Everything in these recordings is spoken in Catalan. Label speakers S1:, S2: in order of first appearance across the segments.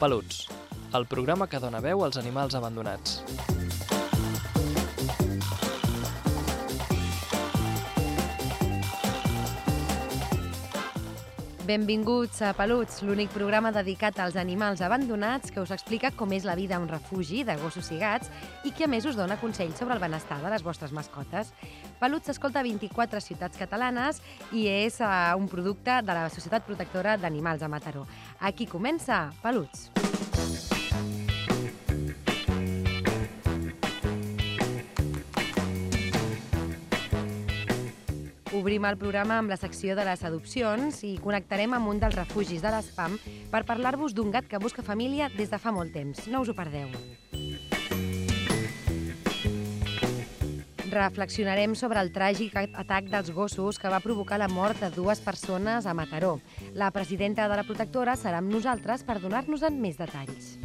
S1: Peluts, el programa que dona veu als animals abandonats.
S2: Benvinguts a Peluts, l'únic programa dedicat als animals abandonats que us explica com és la vida a un refugi de gossos i gats i que a més us dona consells sobre el benestar de les vostres mascotes. Peluts s'escolta a 24 ciutats catalanes i és uh, un producte de la Societat Protectora d'Animals a Mataró. Aquí comença Peluts. Obrim el programa amb la secció de les adopcions i connectarem amb un dels refugis de l'ESPAM per parlar-vos d'un gat que busca família des de fa molt temps. No us ho perdeu. Reflexionarem sobre el tràgic atac dels gossos que va provocar la mort de dues persones a Mataró. La presidenta de la protectora serà amb nosaltres per donar-nos-en més detalls.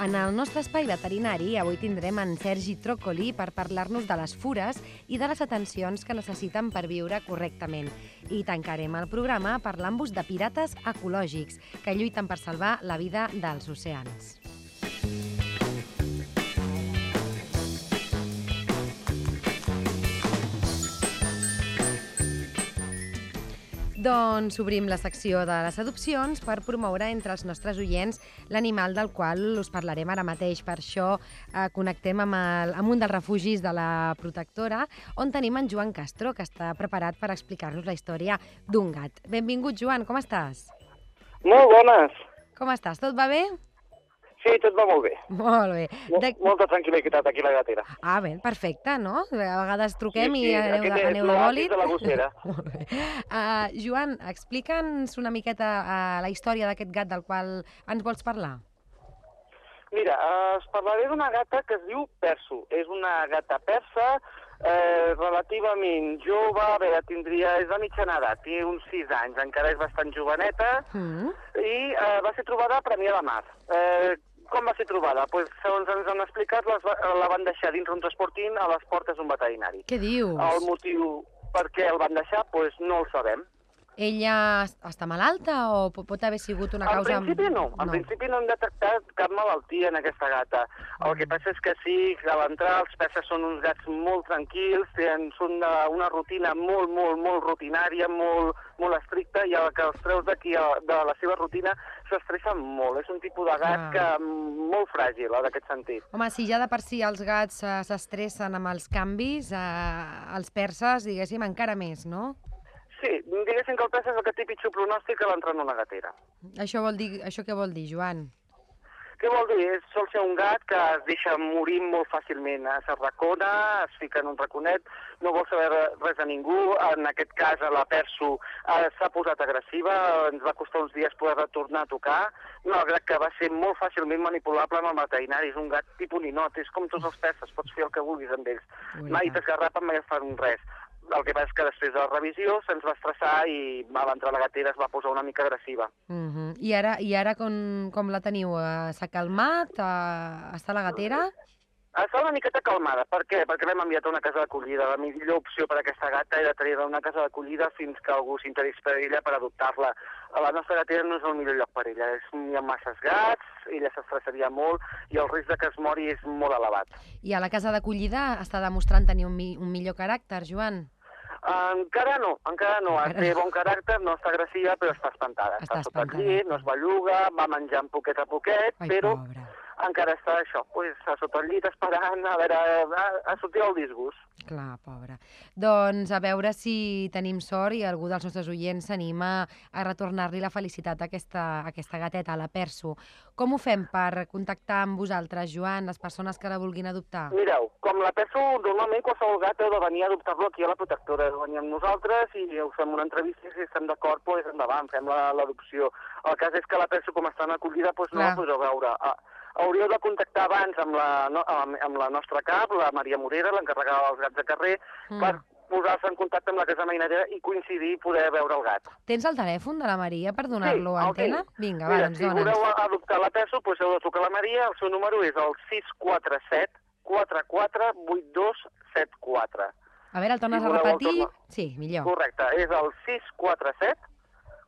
S2: En el nostre espai veterinari avui tindrem en Sergi Trócoli per parlar-nos de les fures i de les atencions que necessiten per viure correctament. I tancarem el programa parlant-vos de pirates ecològics que lluiten per salvar la vida dels oceans. Doncs obrim la secció de les adopcions per promoure entre els nostres oients l'animal del qual us parlarem ara mateix. Per això eh, connectem amb, el, amb un dels refugis de la protectora, on tenim en Joan Castro, que està preparat per explicar-nos la història d'un gat. Benvingut, Joan, com estàs?
S3: Molt bones.
S2: Com estàs? Tot va bé?
S3: Sí, tot va molt bé.
S2: Molt bé.
S3: De... Molta tranquil·litat aquí a la gatera.
S2: Ah, bé, perfecte, no? A vegades truquem
S3: sí, sí,
S2: i aneu, de, aneu de bòlit.
S3: de la gossera.
S2: Molt bé. Uh, Joan, explica'ns una miqueta uh, la història d'aquest gat del qual ens vols parlar.
S3: Mira, uh, us parlaré d'una gata que es diu Perso. És una gata persa eh, relativament jove, a veure, tindria, és de mitjana edat, té uns 6 anys, encara és bastant joveneta,
S2: Mm.
S3: i eh, va ser trobada a Premià de Mar. Eh, com va ser trobada? Pues, segons ens han explicat, les, va- la van deixar dins un transportint a les portes d'un veterinari.
S2: Què dius?
S3: El motiu per què el van deixar, pues, no el sabem.
S2: Ella es- està malalta o po- pot haver sigut una
S3: En
S2: causa...
S3: principi no, en principi no hem detectat cap malaltia en aquesta gata. El que passa és que sí, que a l'entrar els perses són uns gats molt tranquils, tenen, són de, una rutina molt, molt, molt rutinària, molt, molt estricta, i el que els treus d'aquí de la seva rutina s'estressen molt. És un tipus de gat
S2: Clar.
S3: que molt fràgil, en aquest sentit.
S2: Home, si ja de per si els gats eh, s'estressen amb els canvis, eh, els perses, diguéssim, encara més, no?
S3: Sí, diguéssim que el pes és el que té pitjor pronòstic que l'entrar en una gatera.
S2: Això, vol dir, això què vol dir, Joan?
S3: Què vol dir? És, sol ser un gat que es deixa morir molt fàcilment. Eh, S'arracona, es fica en un raconet, no vol saber re- res de ningú. En aquest cas, la Perso eh, s'ha posat agressiva, ens va costar uns dies poder tornar a tocar, malgrat que va ser molt fàcilment manipulable amb el veterinari. És un gat tipus ninot, és com tots els perses, pots fer el que vulguis amb ells. Mai t'esgarrapen, mai et fan res. El que passa és que després de la revisió se'ns va estressar i a l'entrar a la gatera es va posar una mica agressiva.
S2: Uh -huh. I ara, i ara com, com la teniu? Eh, S'ha calmat? Eh, està a la gatera?
S3: Està una miqueta calmada. Per què? Perquè l'hem enviat a una casa d'acollida. La millor opció per a aquesta gata era tenir-la una casa d'acollida fins que algú s'interés per ella per adoptar-la. A La nostra gatera no és el millor lloc per ella. És, hi ha masses gats, ella s'estressaria molt i el risc de que es mori és molt elevat.
S2: I a la casa d'acollida està demostrant tenir un, mi un millor caràcter, Joan?
S3: Encara no, encara no.
S2: Encara
S3: Té bon caràcter, no està agressiva, però està espantada.
S2: Està
S3: Està,
S2: espantada.
S3: llit, no es belluga, va menjant poquet a poquet,
S2: Ai,
S3: però
S2: pobra.
S3: Encara està això, pues, a sota el llit esperant a veure, a, a sortir el disgust.
S2: Clar, pobra. Doncs a veure si tenim sort i algú dels nostres oients s'anima a retornar-li la felicitat a aquesta, a aquesta gateta, a la Perso. Com ho fem per contactar amb vosaltres, Joan, les persones que la vulguin adoptar?
S3: Mireu, com la peso, normalment qualsevol gat heu de venir a adoptar-lo aquí a la protectora. Heu de venir amb nosaltres i us fem una entrevista i si estem d'acord, doncs endavant, fem la- l'adopció. El cas és que la peso, com està en acollida, doncs no
S2: Clar.
S3: la podreu veure. Ah, Hauríeu de contactar abans amb la, no, amb, amb la nostra cap, la Maria Morera, l'encarregada dels gats de carrer,
S2: Mm.
S3: per posar-se en contacte amb la casa mainera i coincidir i poder veure el gat.
S2: Tens el telèfon de la Maria per donar-lo a
S3: el
S2: antena?
S3: tinc.
S2: Vinga, va,
S3: Mira,
S2: doncs
S3: si
S2: dona'ns.
S3: voleu adoptar la peso, doncs heu de trucar a la Maria. El seu número és el 647 44 8274.
S2: A veure, el tornes
S3: si
S2: a
S3: voleu
S2: repetir?
S3: torno-
S2: Sí, millor.
S3: Correcte, és el 647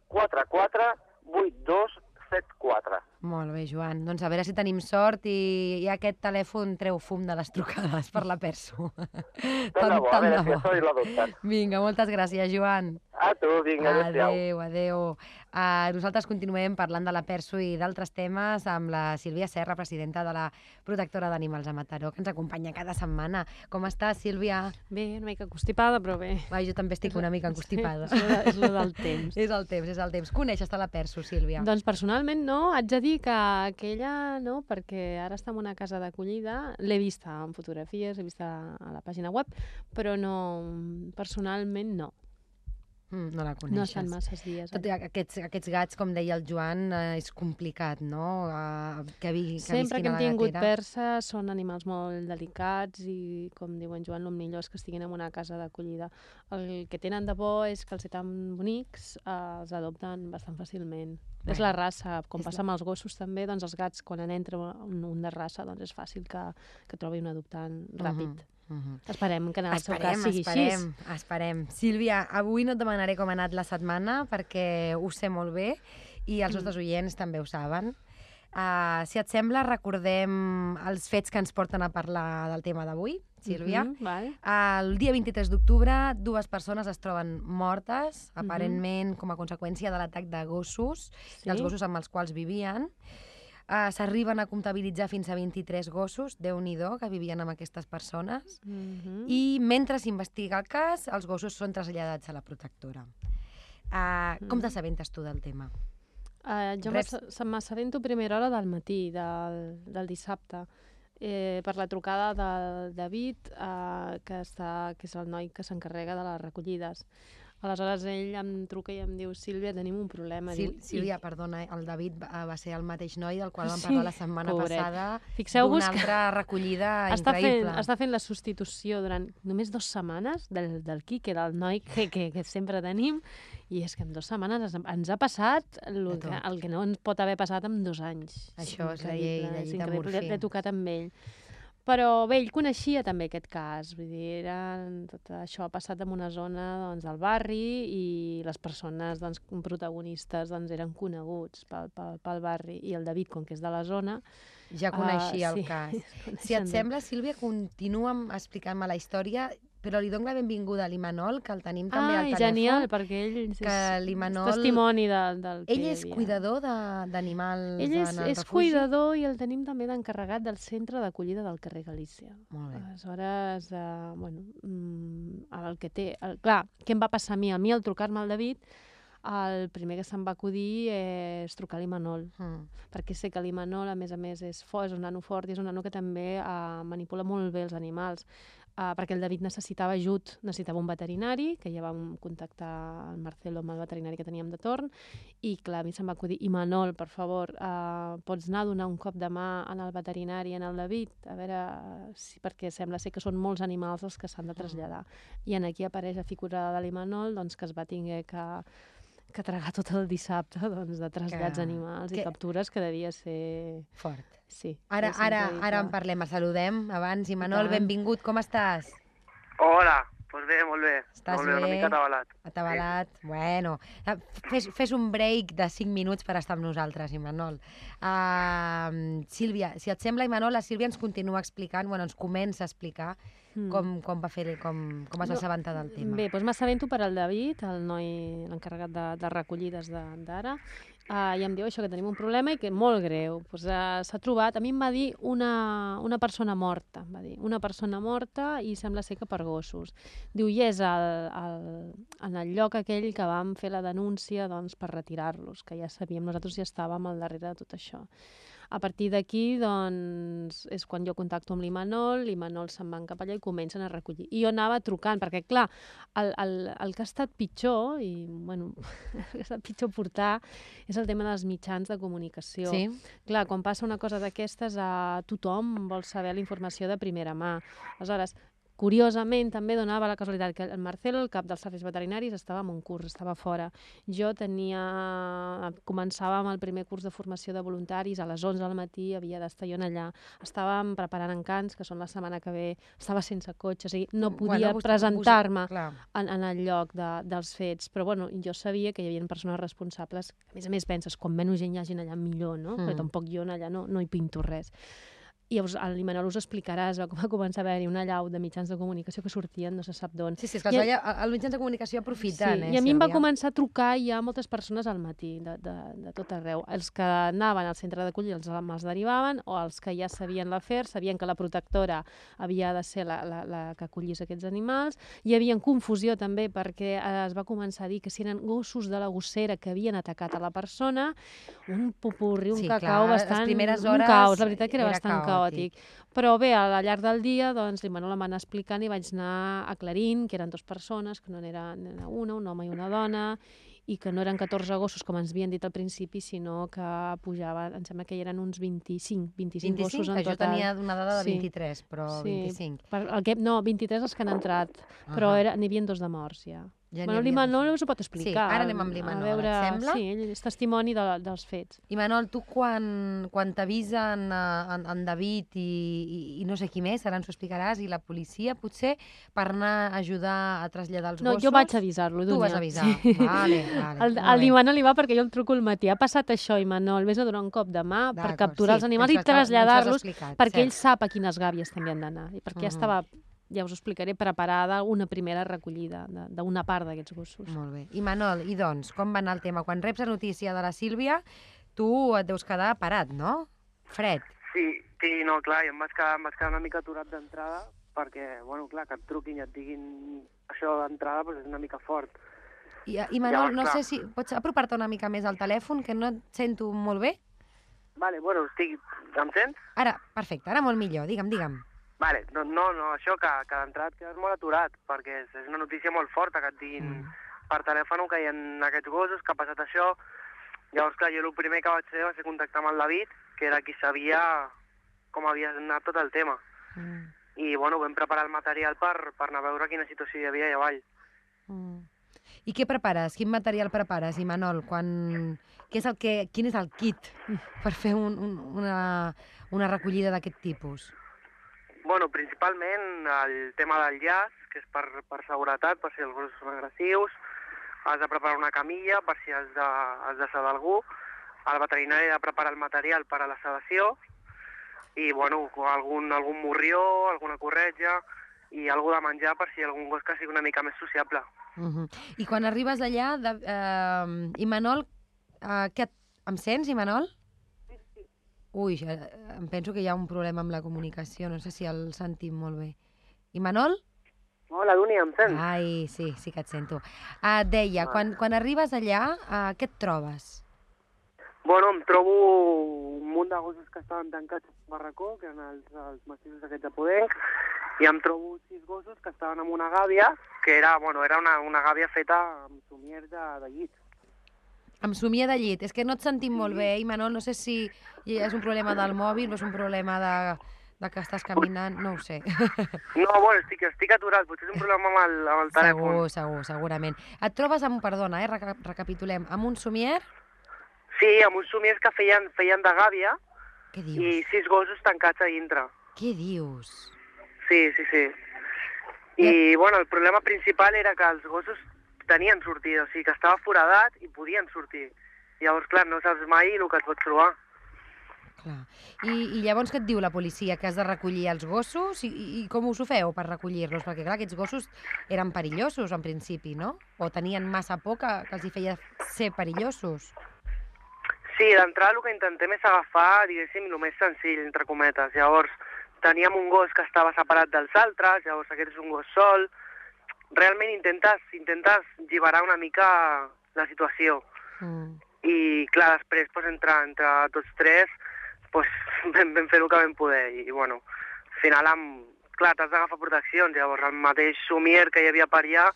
S4: 44 8274.
S2: Molt bé, Joan. Doncs a veure si tenim sort i, i aquest telèfon treu fum de les trucades per la perso.
S4: Tant de bo, a veure si això l'adopten.
S2: Vinga, moltes gràcies, Joan.
S4: A tu, vinga, adéu-siau.
S2: Adéu, adéu. Uh, nosaltres continuem parlant de la perso i d'altres temes amb la Sílvia Serra, presidenta de la Protectora d'Animals a Mataró, que ens acompanya cada setmana. Com estàs, Sílvia?
S5: Bé, una mica constipada, però bé.
S2: Va, jo també estic una mica constipada.
S5: Sí, és, lo, és lo del temps.
S2: és el temps, és el temps. Coneixes la perso, Sílvia?
S5: Doncs personalment no, haig de dir que aquella no, perquè ara està en una casa d'acollida, l'he vista en fotografies, l'he vista a la pàgina web, però no, personalment no.
S2: Mm, no la coneixes.
S5: No estan masses dies.
S2: Tot i aquests, aquests gats, com deia el Joan, eh, és complicat, no? Uh, que, vi, que
S5: Sempre que hem tingut perses són animals molt delicats i, com diu en Joan, el millor és que estiguin en una casa d'acollida. El que tenen de bo és que els tan bonics eh, els adopten bastant fàcilment.
S2: Bé,
S5: és la raça, com
S2: és
S5: passa amb els gossos també, doncs els gats, quan en entra un, un de raça, doncs és fàcil que, que trobi un adoptant ràpid.
S2: Mhm, mhm.
S5: Esperem que en el seu
S2: Esperem,
S5: cas sigui
S2: esperem,
S5: així.
S2: esperem. Sílvia, avui no et demanaré com ha anat la setmana perquè ho sé molt bé i
S5: Mm.
S2: els nostres oients també ho saben. Uh, si et sembla, recordem els fets que ens porten a parlar del tema d'avui, Sílvia.
S5: Mhm, val.
S2: El dia 23 d'octubre, dues persones es troben mortes,
S5: Mhm.
S2: aparentment com a conseqüència de l'atac de gossos,
S5: Sí.
S2: dels gossos amb els quals vivien. Uh, S'arriben a comptabilitzar fins a 23 gossos, déu nhi que vivien amb aquestes persones.
S5: Mhm.
S2: I mentre s'investiga el cas, els gossos són traslladats a la protectora. Uh, com
S5: Mm.
S2: t'assabentes tu del tema?
S5: Uh, jo
S2: Reps-
S5: m'assabento a primera hora del matí, del, del dissabte, eh, per la trucada del David, uh, que, està, que és el noi que s'encarrega de les recollides. Aleshores ell em truca i em diu Sílvia, tenim un problema.
S2: Sil
S5: Diu,
S2: Sílvia,
S5: "I-
S2: perdona, el David va, va ser el mateix noi del qual vam
S5: Sí,
S2: parlar la setmana
S5: pobret.
S2: passada
S5: Fixeu-vos
S2: d'una
S5: que
S2: altra recollida
S5: està fent,
S2: increïble.
S5: està fent la substitució durant només dues setmanes del, del Quique, del noi que, que, que sempre tenim, i és que en dues setmanes ens, ha passat el
S2: De
S5: que, el que no ens pot haver passat en dos anys.
S2: Això és la llei- la
S5: és
S2: llei de Murphy.
S5: L'he tocat amb ell. Però bé, ell coneixia també aquest cas, vull dir, era, tot això ha passat en una zona doncs, del barri i les persones doncs, protagonistes doncs, eren coneguts pel, pel, pel barri i el David, com que és de la zona,
S2: Ja coneixia
S5: Ah,
S2: el
S5: sí.
S2: cas. Si et sembla, Sílvia, continua'm explicant-me la història, però li dono la benvinguda a l'Imanol, que el tenim també al
S5: Ai,
S2: telèfon.
S5: genial, perquè ell és,
S2: que
S5: és
S2: l'Imanol-
S5: testimoni de, del que
S2: Ell és
S5: havia.
S2: cuidador d'animals
S5: Ell és,
S2: en el
S5: és
S2: refugi?
S5: cuidador i el tenim també d'encarregat del centre d'acollida del carrer Galícia.
S2: Molt bé.
S5: Aleshores, eh, bueno, mm, el que té... El, clar, què em va passar a mi? A mi, al trucar-me al David, el primer que se'm va acudir és trucar a l'Imanol,
S2: Mm.
S5: perquè sé que l'Imanol, a més a més, és fort, és un nano fort i és un nano que també uh, manipula molt bé els animals. Uh, perquè el David necessitava ajut, necessitava un veterinari, que ja vam contactar el Marcelo amb el veterinari que teníem de torn, i clar, a mi se'm va acudir, i Manol, per favor, uh, pots anar a donar un cop de mà en el veterinari, en el David, a veure, si, perquè sembla ser que són molts animals els que s'han de traslladar. I en aquí apareix la figura de l'Imanol, doncs que es va tinguer que, que tragar tot el dissabte doncs, de trasllats
S2: Que-
S5: animals
S2: que-
S5: i captures, que devia ser...
S2: Fort.
S5: Sí,
S2: Ara, ara, ara en parlem, el saludem abans. Imanol,
S5: tant.
S2: benvingut, com estàs?
S4: Hola, doncs bé, molt bé.
S2: Estàs
S4: molt bé, una
S2: bé?
S4: mica atabalat.
S2: Atabalat? Bueno, eh, fes, fes un break de 5 minuts per estar amb nosaltres, Imanol. Uh, Sílvia, si et sembla, Imanol, la Sílvia ens continua explicant, bueno, ens comença a explicar
S5: Mm.
S2: com, com va fer, com, com es va
S5: No,
S2: assabentar del tema.
S5: Bé, doncs m'assabento per al David, el noi, l'encarregat de, de recollides de- d'ara, uh, i em diu això, que tenim un problema i que molt greu. Pues, uh, S'ha trobat, a mi em va dir una, una persona morta, va dir, una persona morta i sembla ser que per gossos. Diu, i és el, el, en el lloc aquell que vam fer la denúncia doncs, per retirar-los, que ja sabíem, nosaltres ja estàvem al darrere de tot això. A partir d'aquí, doncs, és quan jo contacto amb l'Imanol, l'Imanol se'n van cap allà i comencen a recollir. I jo anava trucant, perquè, clar, el, el, el que ha estat pitjor, i, bueno, el que ha estat pitjor portar, és el tema dels mitjans de comunicació.
S2: Sí?
S5: Clar, quan passa una cosa d'aquestes, a tothom vol saber la informació de primera mà. Aleshores, curiosament, també donava la casualitat que el Marcel, el cap dels serveis veterinaris, estava en un curs, estava fora. Jo tenia... Començava amb el primer curs de formació de voluntaris, a les 11 del matí havia d'estar jo allà. Estàvem preparant encants, que són la setmana que ve, estava sense cotxe, o sigui, no podia
S2: Bueno,
S5: presentar-me en, en el lloc de, dels fets. Però bueno, jo sabia que hi havia persones responsables. A més a més, penses, quan menys gent hi hagi allà, millor, no? Mm. Perquè tampoc jo allà no, no hi pinto res. I llavors l'Imanol us explicarà, es va com- començar a haver-hi una llau de mitjans de comunicació que sortien no se sap d'on.
S2: Sí, sí, és que
S5: I-
S2: els veia, els mitjans de comunicació aprofitant,
S5: sí,
S2: eh,
S5: I a mi em va començar a trucar ja moltes persones al matí, de, de, de tot arreu. Els que anaven al centre d'acollida els, els derivaven, o els que ja sabien l'afer, sabien que la protectora havia de ser la, la, la que acollís aquests animals. Hi havia confusió també perquè eh, es va començar a dir que si eren gossos de la gossera que havien atacat a la persona, un popurri, un
S2: Sí,
S5: cacau
S2: clar, les
S5: bastant...
S2: primeres
S5: un
S2: hores
S5: caos, la veritat que era,
S2: era
S5: bastant
S2: caòtic.
S5: Caòtic. Però bé, al llarg del dia, doncs, l'Imanol em va anar explicant i vaig anar aclarint que eren dues persones, que no era, una, un home i una dona, i que no eren 14 gossos, com ens havien dit al principi, sinó que pujaven, em sembla que hi eren uns 25, 25,
S2: 25,
S5: gossos en
S2: que jo
S5: total.
S2: tenia una dada de
S5: Sí.
S2: 23, però
S5: Sí,
S2: 25.
S5: Per, el que, no, 23 els que han entrat, però
S2: Ahà.
S5: era, n'hi havia dos de morts ja.
S2: Ja
S5: bueno, l'Imanol
S2: dos.
S5: us ho pot explicar.
S2: ara anem amb l'Imanol,
S5: veure,
S2: et sembla?
S5: Sí, ell és testimoni de, dels fets.
S2: I Manol, tu quan, quan t'avisen eh, en, en David i, i, i no sé qui més, ara ens ho explicaràs, i la policia, potser, per anar a ajudar a traslladar els
S5: No,
S2: gossos...
S5: jo vaig avisar-lo,
S2: Tu
S5: Dúnia.
S2: vas avisar.
S5: Sí.
S2: Vale, vale.
S5: El,
S2: molt
S5: el
S2: bé.
S5: Imanol hi va perquè jo el truco al matí. Ha passat això, Imanol, vés a donar un cop de mà per capturar
S2: sí,
S5: els animals i traslladar-los perquè
S2: cert.
S5: ell sap a quines gàbies també han d'anar. I perquè ja
S2: Mhm.
S5: estava, ja us explicaré, preparada una primera recollida de- d'una part d'aquests gossos.
S2: Molt bé. I Manol, i doncs, com va anar el tema? Quan reps la notícia de la Sílvia, tu et deus quedar parat, no? Fred.
S4: Sí, sí, no, clar, i em vaig quedar, em vaig quedar una mica aturat d'entrada perquè, bueno, clar, que et truquin i et diguin això d'entrada doncs és una mica fort.
S2: I, i Manol,
S4: Llavors,
S2: no
S4: clar.
S2: sé si pots apropar-te una mica més al telèfon, que no et sento molt bé.
S4: Vale, bueno, estic... Em sents?
S2: Ara, perfecte, ara molt millor. Digue'm, digue'm.
S4: Vale, no, no, no això, que, que d'entrada et quedes molt aturat, perquè és, és una notícia molt forta que et diguin
S2: mm.
S4: per telèfon que hi ha aquests gossos, que ha passat això. Llavors, clar, jo el primer que vaig fer va ser contactar amb el David, que era qui sabia com havia anat tot el tema.
S2: Mm.
S4: I, bueno, vam preparar el material per, per anar a veure quina situació hi havia allà avall.
S2: Mm. I què prepares? Quin material prepares, Imanol? Quan... Què és el que... Quin és el kit per fer un, un, una, una recollida d'aquest tipus?
S4: Bueno, principalment el tema del llaç, que és per, per seguretat, per si els gossos són agressius. Has de preparar una camilla per si has de, has de sedar algú. El veterinari ha de preparar el material per a la sedació. I, bueno, algun, algun morrió, alguna corretja i algú de menjar per si algun gos que sigui una mica més sociable.
S2: Uh -huh. I quan arribes allà, de, eh, Imanol, eh, què em sents, Imanol? Ui, eh, em penso que hi ha un problema amb la comunicació, no sé si el sentim molt bé. Imanol?
S4: Hola, Duni, em sents?
S2: Ai, sí, sí que et sento. Uh, deia,
S4: Vale.
S2: quan, quan arribes allà, uh, què et trobes?
S4: Bueno, em trobo un munt de gossos que estaven tancats al barracó, que eren els, els massissos aquests de Podenc, i em trobo sis gossos que estaven en una gàbia, que era, bueno, era una, una gàbia feta amb somiers de, de llit.
S2: Em somia de llit. És que no et sentim molt bé, Imanol. No sé si és un problema del mòbil o és un problema de, de que estàs caminant, no ho sé.
S4: No, bueno, estic, estic aturat, potser és un problema amb el, amb el telèfon.
S2: Segur, segur, segurament. Et trobes amb, perdona, eh, reca recapitulem, amb un somier?
S4: Sí, amb uns somiers que feien, feien de gàbia
S2: Què
S4: i
S2: dius?
S4: sis gossos tancats a dintre.
S2: Què dius?
S4: Sí, sí, sí. I, bueno, el problema principal era que els gossos tenien sortida, o sigui, que estava foradat i podien sortir. Llavors, clar, no saps mai el que et pots trobar.
S2: Clar. I, I llavors què et diu la policia? Que has de recollir els gossos? I, i, com us ho feu per recollir-los? Perquè, clar, aquests gossos eren perillosos, en principi, no? O tenien massa por que, que els hi feia ser perillosos?
S4: Sí, d'entrada el que intentem és agafar, diguéssim, el més senzill, entre cometes. Llavors, teníem un gos que estava separat dels altres, llavors aquest és un gos sol. Realment intentes, intentes alliberar una mica la situació.
S2: Mm.
S4: I, clar, després, doncs, entre, entre tots tres, doncs, vam, vam fer el que vam poder. I, bueno, al final, amb, clar, t'has d'agafar proteccions. Llavors, el mateix somier que hi havia per allà,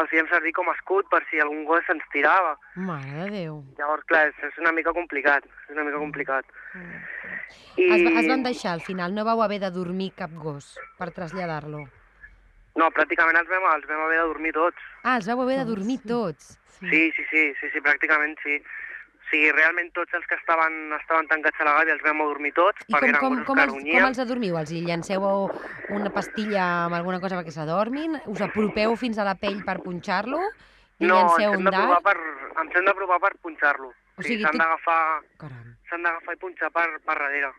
S4: el fèiem servir com a escut per si algun gos se'ns tirava.
S2: Mare de Déu.
S4: Llavors, clar, és, és una mica complicat, és una mica complicat.
S2: Mm.
S4: I...
S2: Es, es van deixar al final, no vau haver de dormir cap gos per traslladar-lo.
S4: No, pràcticament els vam, els vam haver de dormir tots.
S2: Ah, els vau haver de dormir
S5: Sí.
S2: tots.
S4: Sí, sí, sí, sí, sí, pràcticament sí. Sigui, realment tots els que estaven, estaven tancats a la gàbia els vam dormir tots,
S2: I
S4: perquè
S2: com,
S4: eren
S2: com, com, els, com els adormiu? Els llanceu una pastilla amb alguna cosa perquè s'adormin? Us apropeu fins a la pell per punxar-lo? I
S4: No, ens hem
S2: un
S4: de provar per, ens hem de provar per punxar-lo.
S2: O sigui,
S4: sigui, s'han d'agafar
S2: Caram,
S4: s'han d'agafar i punxar per, per darrere.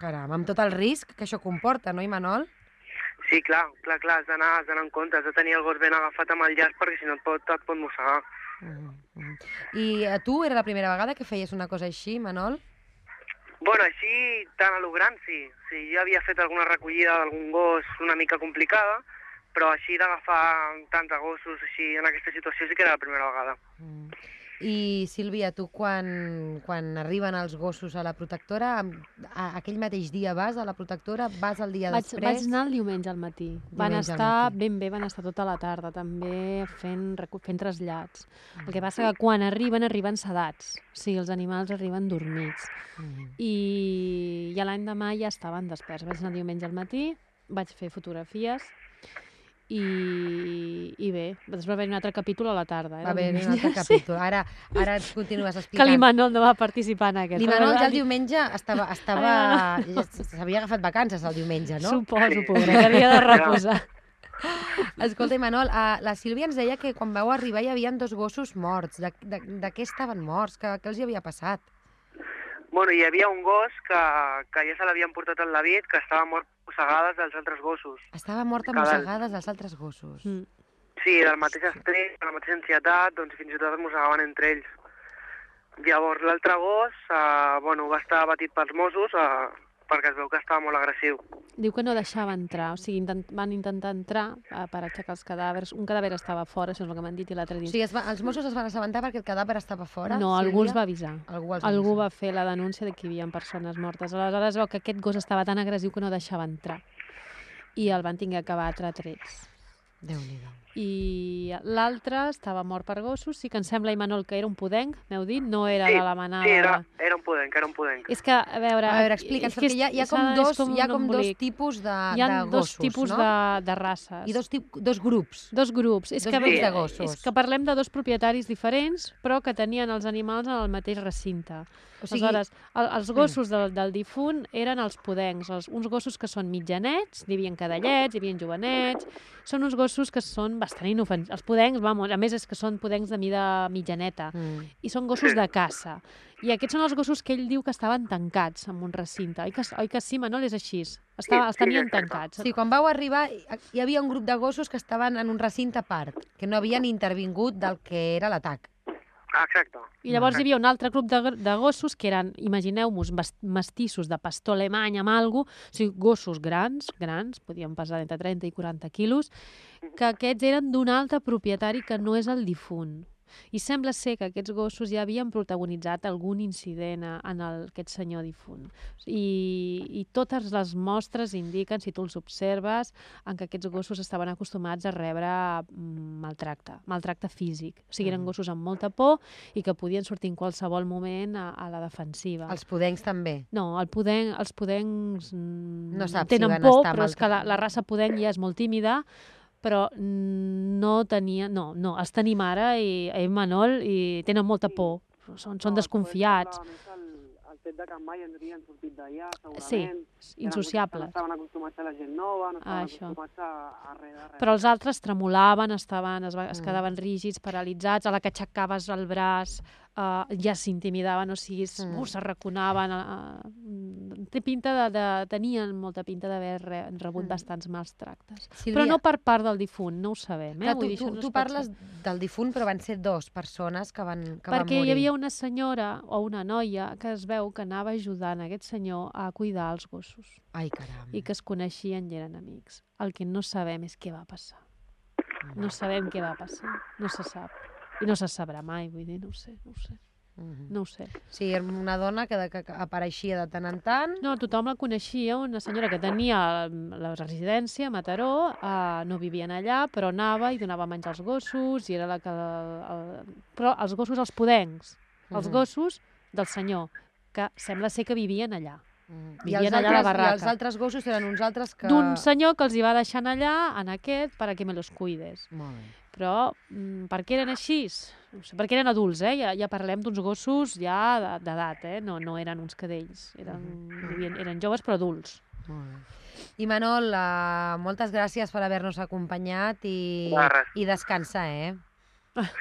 S2: caram, amb tot el risc que això comporta, no, Imanol?
S4: Sí, clar, clar, clar, has d'anar en compte, has de tenir el gos ben agafat amb el llaç perquè si no et pot, et pot mossegar.
S2: Mm -hmm. I a tu era la primera vegada que feies una cosa així, Manol?
S4: Bueno, així, tant a lo gran, sí. sí. Jo havia fet alguna recollida d'algun gos una mica complicada, però així d'agafar tants gossos així en aquesta situació sí que era la primera vegada.
S2: Mm. I, Sílvia, tu quan, quan arriben els gossos a la protectora, am- a, aquell mateix dia vas a la protectora, vas el dia
S5: Vaig,
S2: després?
S5: vaig anar el diumenge al matí. Van
S2: Diumenge al
S5: estar
S2: matí.
S5: ben bé, van estar tota la tarda, també fent, fent trasllats.
S2: Mm.
S5: El que passa que quan arriben, arriben sedats. O sigui, els animals arriben dormits.
S2: Mm.
S5: I, i a l'endemà ja estaven desperts. Vaig anar el diumenge al matí, vaig fer fotografies i, i bé, després va haver un altre capítol a la tarda. Eh,
S2: Va haver un altre capítol. Ara, ara ens continues
S5: Que
S2: explicant.
S5: l'Imanol no va participar en aquest.
S2: L'Imanol ja el diumenge estava... estava ja S'havia agafat vacances el diumenge, no?
S5: Suposo, pobra, que havia de reposar.
S2: Escolta, Imanol, uh, la Sílvia ens deia que quan vau arribar hi havia dos gossos morts. De, de, de què estaven morts? Que, què els hi havia passat?
S4: Bueno, hi havia un gos que, que ja se l'havien portat al David, que estava mort mossegades dels altres gossos.
S2: Estava morta
S4: Cada-
S2: mossegades els altres gossos.
S5: Mm.
S4: Sí, del mateix estrès, de la mateixa ansietat, doncs fins i tot es mossegaven entre ells. Llavors, l'altre gos, eh, bueno, va estar abatit pels Mossos eh, perquè es veu que estava molt agressiu.
S5: Diu que no deixava entrar, o sigui, intent, van intentar entrar uh, per aixecar els cadàvers. Un cadàver estava fora, això és el que m'han dit, i l'altre
S2: O
S5: dins.
S2: sigui, es va, els Mossos es van assabentar perquè el cadàver estava fora?
S5: no, algú els
S2: Sílvia?
S5: va avisar.
S2: Algú els
S5: Algú va fer la denúncia de que hi havia persones mortes. Aleshores veu que aquest gos estava tan agressiu que no deixava entrar. I el van tinguer que batre a trets.
S2: Déu-n'hi-do.
S5: I l'altre estava mort per gossos. Sí que em sembla, Imanol, que era un pudenc, m'heu dit? No era
S4: Sí,
S5: de la manada.
S4: Sí, era, era un pudenc, era un pudenc.
S5: És que, a veure...
S2: A veure, explica'ns, perquè hi ha, hi ha com dos, hi ha com dos tipus de,
S5: Hi ha
S2: de
S5: dos
S2: gossos,
S5: tipus
S2: no?
S5: de, de races.
S2: I dos, tip, dos grups.
S5: Dos grups. És
S2: Dos
S5: que,
S2: grups
S4: de
S2: gossos.
S5: És que parlem de dos propietaris diferents, però que tenien els animals en el mateix recinte.
S2: O sigui,
S5: Aleshores, el, els gossos del, del difunt eren els pudencs, els, uns gossos que són mitjanets, hi havia cadallets, hi havia jovenets, són uns gossos que són bastant inofensius. Els pudencs, vamos, a més és que són pudencs de mida mitjaneta,
S2: mm.
S5: i són gossos de caça. I aquests són els gossos que ell diu que estaven tancats en un recinte. Oi que, oi que sí, Manol, és així? Estava,
S4: Sí,
S5: els tenien
S4: sí,
S5: tancats.
S2: Sí, quan vau arribar hi hi havia un grup de gossos que estaven en un recinte a part, que no havien intervingut del que era l'atac.
S4: Exacte.
S5: I llavors hi havia un altre grup de, de gossos que eren, imagineu-vos, mestissos de pastor alemany amb algo, o sigui, gossos grans, grans, podien pesar entre 30 i 40 quilos, que aquests eren d'un altre propietari que no és el difunt. I sembla ser que aquests gossos ja havien protagonitzat algun incident a- en el, aquest senyor difunt. I, I totes les mostres indiquen, si tu els observes, en que aquests gossos estaven acostumats a rebre mm, maltracte, maltracte físic. O sigui, eren
S2: Mm.
S5: gossos amb molta por i que podien sortir en qualsevol moment a, a la defensiva.
S2: Els pudencs també.
S5: No, el pudenc, els pudencs mm,
S2: No saps si
S5: tenen
S2: van
S5: por,
S2: estar
S5: però és que la, la raça pudenc ja és molt tímida, però no tenia... No, no, els tenim ara i ell, Manol, i tenen molta por. Són, són desconfiats,
S4: El, el fet de que mai ens havien sortit d'allà,
S5: Sí, insociables.
S4: estaven acostumats a la gent nova, no
S5: estaven Això.
S4: acostumats a, a res res.
S5: Però els altres tremolaven, estaven, es, va, es
S2: Mm.
S5: quedaven rígids, paralitzats, a la que aixecaves el braç uh, ja s'intimidaven, o sigui,
S2: Mm.
S5: uh, s'arraconaven. Uh, té pinta de, de, tenien molta pinta d'haver re, rebut
S2: Mm.
S5: bastants mals tractes.
S2: Sílvia,
S5: Però no per part del difunt, no ho sabem. Eh?
S2: clar, tu,
S5: dir,
S2: tu,
S5: no
S2: tu parles
S5: saber.
S2: del difunt, però van ser dos persones que van, que van
S5: Perquè
S2: morir.
S5: hi havia una senyora o una noia que es veu que anava ajudant aquest senyor a cuidar els gossos
S2: Ai, caram.
S5: i que es coneixien i eren amics. El que no sabem és què va passar. No sabem què va passar, no se sap. I no se sabrà mai, vull dir, no ho sé, no ho sé,
S2: Mhm.
S5: no ho sé.
S2: Sí, era una dona que, de, que apareixia de tant en tant.
S5: No, tothom la coneixia, una senyora que tenia la residència a Mataró, eh, no vivien allà, però anava i donava menjar als gossos, i era la que... El, el... Però els gossos els pudencs, els
S2: Mhm.
S5: gossos del senyor, que sembla ser que vivien allà.
S2: Mm. I
S5: Vivien
S2: els,
S5: allà a la
S2: altres, I
S5: barraca.
S2: els altres gossos eren uns altres que...
S5: D'un senyor que els hi va deixant allà, en aquest, para que me los cuides.
S2: Molt bé.
S5: Però mm, per què eren així? No sé, perquè eren adults, eh? Ja, ja parlem d'uns gossos ja de- d'edat, eh? No, no eren uns cadells. Eren, vivien, eren joves però adults.
S2: Molt bé. I Manol, uh, moltes gràcies per haver-nos acompanyat i, i descansa, eh?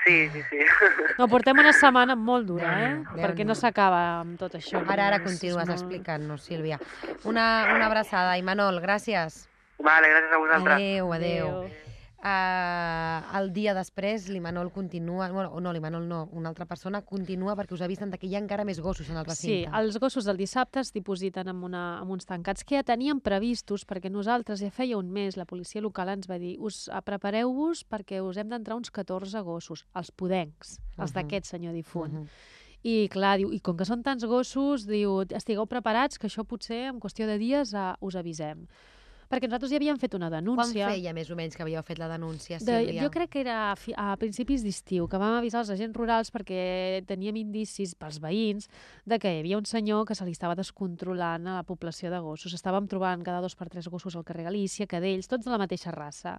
S4: Sí, sí, sí.
S5: No, portem una setmana molt dura, eh? Perquè no s'acaba amb tot això.
S2: Ara, ara continues
S5: molt-
S2: explicant-nos, Sílvia. Una, una abraçada. I Manol, gràcies.
S4: Vale, gràcies a vosaltres.
S2: Adéu, adéu.
S5: Adéu.
S2: Uh, el dia després, l'Imanol continua... Bueno, no, l'Imanol no, una altra persona continua perquè us avisen que hi ha encara més gossos en el
S5: Sí,
S2: recinte.
S5: els gossos del dissabte es dipositen en, una, en uns tancats que ja teníem previstos perquè nosaltres ja feia un mes, la policia local ens va dir us eh, prepareu-vos perquè us hem d'entrar uns 14 gossos, els podencs, els
S2: Mhm.
S5: d'aquest senyor difunt.
S2: Mhm.
S5: I clar, diu, i com que són tants gossos, diu, estigueu preparats que això potser en qüestió de dies uh, us avisem. Perquè nosaltres ja havíem fet una
S2: Quan
S5: denúncia.
S2: feia més o menys que havíeu fet la denúncia,
S5: De,
S2: Sílvia?
S5: jo crec que era a, fi, a principis d'estiu, que vam avisar els agents rurals perquè teníem indicis pels veïns de que hi havia un senyor que se li estava descontrolant a la població de gossos. Estàvem trobant cada dos per tres gossos al carrer Galícia, cadells, tots de la mateixa raça.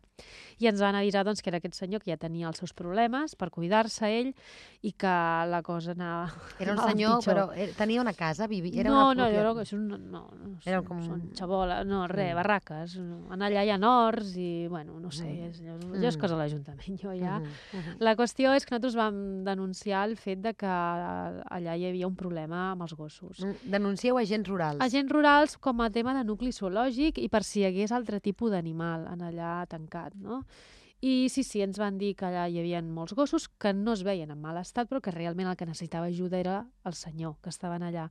S5: I ens van avisar doncs, que era aquest senyor que ja tenia els seus problemes per cuidar-se ell i que la cosa anava...
S2: Era un
S5: anava
S2: senyor,
S5: pitjor.
S2: però era- tenia una casa? Vivi... Era
S5: no,
S2: una
S5: no,
S2: propietat?
S5: crec que és un... No, no,
S2: Era com un-
S5: xabola, no, res,
S2: Mm.
S5: Barraques. En allà hi ha horts i, bueno, no sé,
S2: Mm.
S5: és, allò, allò és
S2: Mm.
S5: cosa de l'Ajuntament, jo ja...
S2: Mhm, mhm.
S5: La qüestió és que nosaltres vam denunciar el fet de que allà hi havia un problema amb els gossos.
S2: Mm, Denuncieu agents rurals.
S5: Agents rurals com a tema de nucli zoològic i per si hi hagués altre tipus d'animal en allà tancat, no? I sí, sí, ens van dir que allà hi havia molts gossos que no es veien en mal estat, però que realment el que necessitava ajuda era el senyor que estaven allà.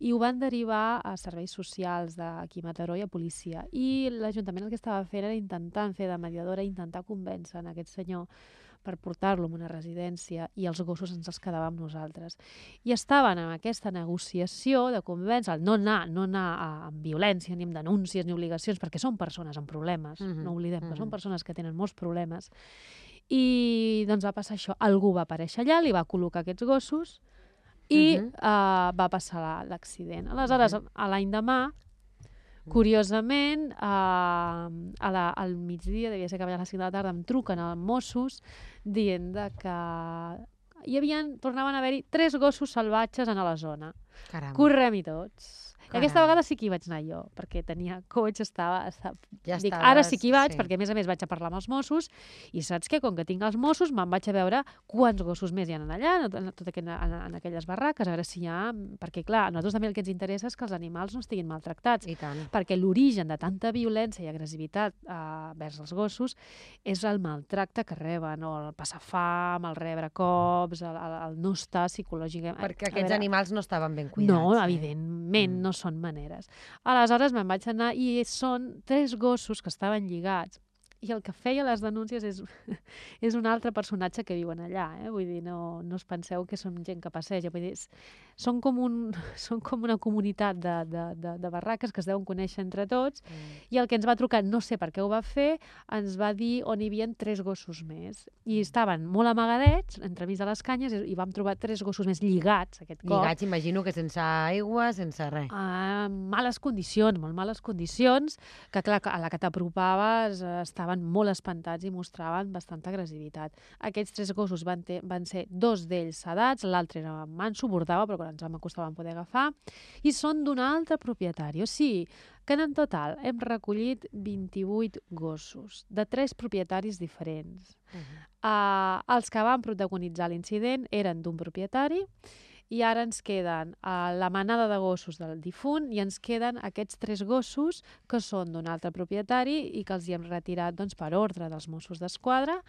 S5: I ho van derivar a serveis socials d'aquí a Mataró i a policia. I l'Ajuntament el que estava fent era intentant fer de mediadora, intentar convèncer en aquest senyor per portar-lo a una residència i els gossos ens els quedàvem nosaltres. I estaven en aquesta negociació de convèncer, no anar, no anar a, amb violència, ni amb denúncies, ni obligacions, perquè són persones amb problemes,
S2: Mhm,
S5: no ho oblidem, que
S2: mhm.
S5: són persones que tenen molts problemes. I doncs va passar això. Algú va aparèixer allà, li va col·locar aquests gossos i
S2: Mhm.
S5: uh, va passar la- l'accident. Aleshores, a l'any demà, curiosament, uh, a la, al migdia, devia ser que a les 5 de la tarda, em truquen els Mossos dient de que hi havien, tornaven a haver-hi tres gossos salvatges en la zona.
S2: Caram,
S5: Correm-hi tots. I aquesta vegada sí que hi vaig anar jo, perquè tenia cotxe, estava... estava...
S2: ja
S5: Dic,
S2: estaves-
S5: ara sí que hi vaig, perquè a més a més vaig a parlar amb els Mossos, i saps què? Com que tinc els Mossos, me'n vaig a veure quants gossos més hi ha allà, en, tot aquell, en, en aquelles barraques, a veure si hi ha... Perquè, clar, a nosaltres també el que ens interessa és que els animals no estiguin maltractats,
S2: I tant.
S5: perquè l'origen de tanta violència i agressivitat eh, vers els gossos és el maltracte que reben, o el passar fam, el rebre cops, el, el, el no estar psicològicament...
S2: Perquè
S5: A
S2: aquests
S5: veure,
S2: animals no estaven ben cuidats.
S5: no,
S2: eh?
S5: evidentment,
S2: Mm.
S5: no són maneres. Aleshores me'n vaig anar i són tres gossos que estaven lligats i el que feia les denúncies és, és un altre personatge que viuen allà, eh? vull dir, no, no us penseu que són gent que passeja, vull dir, és- són com, un, són com una comunitat de, de, de, de barraques que es deuen conèixer entre tots
S2: Mm.
S5: i el que ens va trucar, no sé per què ho va fer, ens va dir on hi havia tres gossos més. I estaven molt amagadets, entremig de les canyes, i vam trobar tres gossos més lligats aquest cop.
S2: Lligats, imagino que sense aigua, sense res.
S5: Ah, males condicions, molt males condicions, que clar, a la que t'apropaves eh, estaven molt espantats i mostraven bastanta agressivitat. Aquests tres gossos van, ter, van ser dos d'ells sedats, l'altre era manso, bordava, però quan ens vam acostar vam poder agafar, i són d'un altre propietari. O sigui, que en total hem recollit 28 gossos, de tres propietaris diferents. Uh, els que van protagonitzar l'incident eren d'un propietari i ara ens queden uh, la manada de gossos del difunt i ens queden aquests tres gossos que són d'un altre propietari i que els hi hem retirat doncs, per ordre dels Mossos d'Esquadra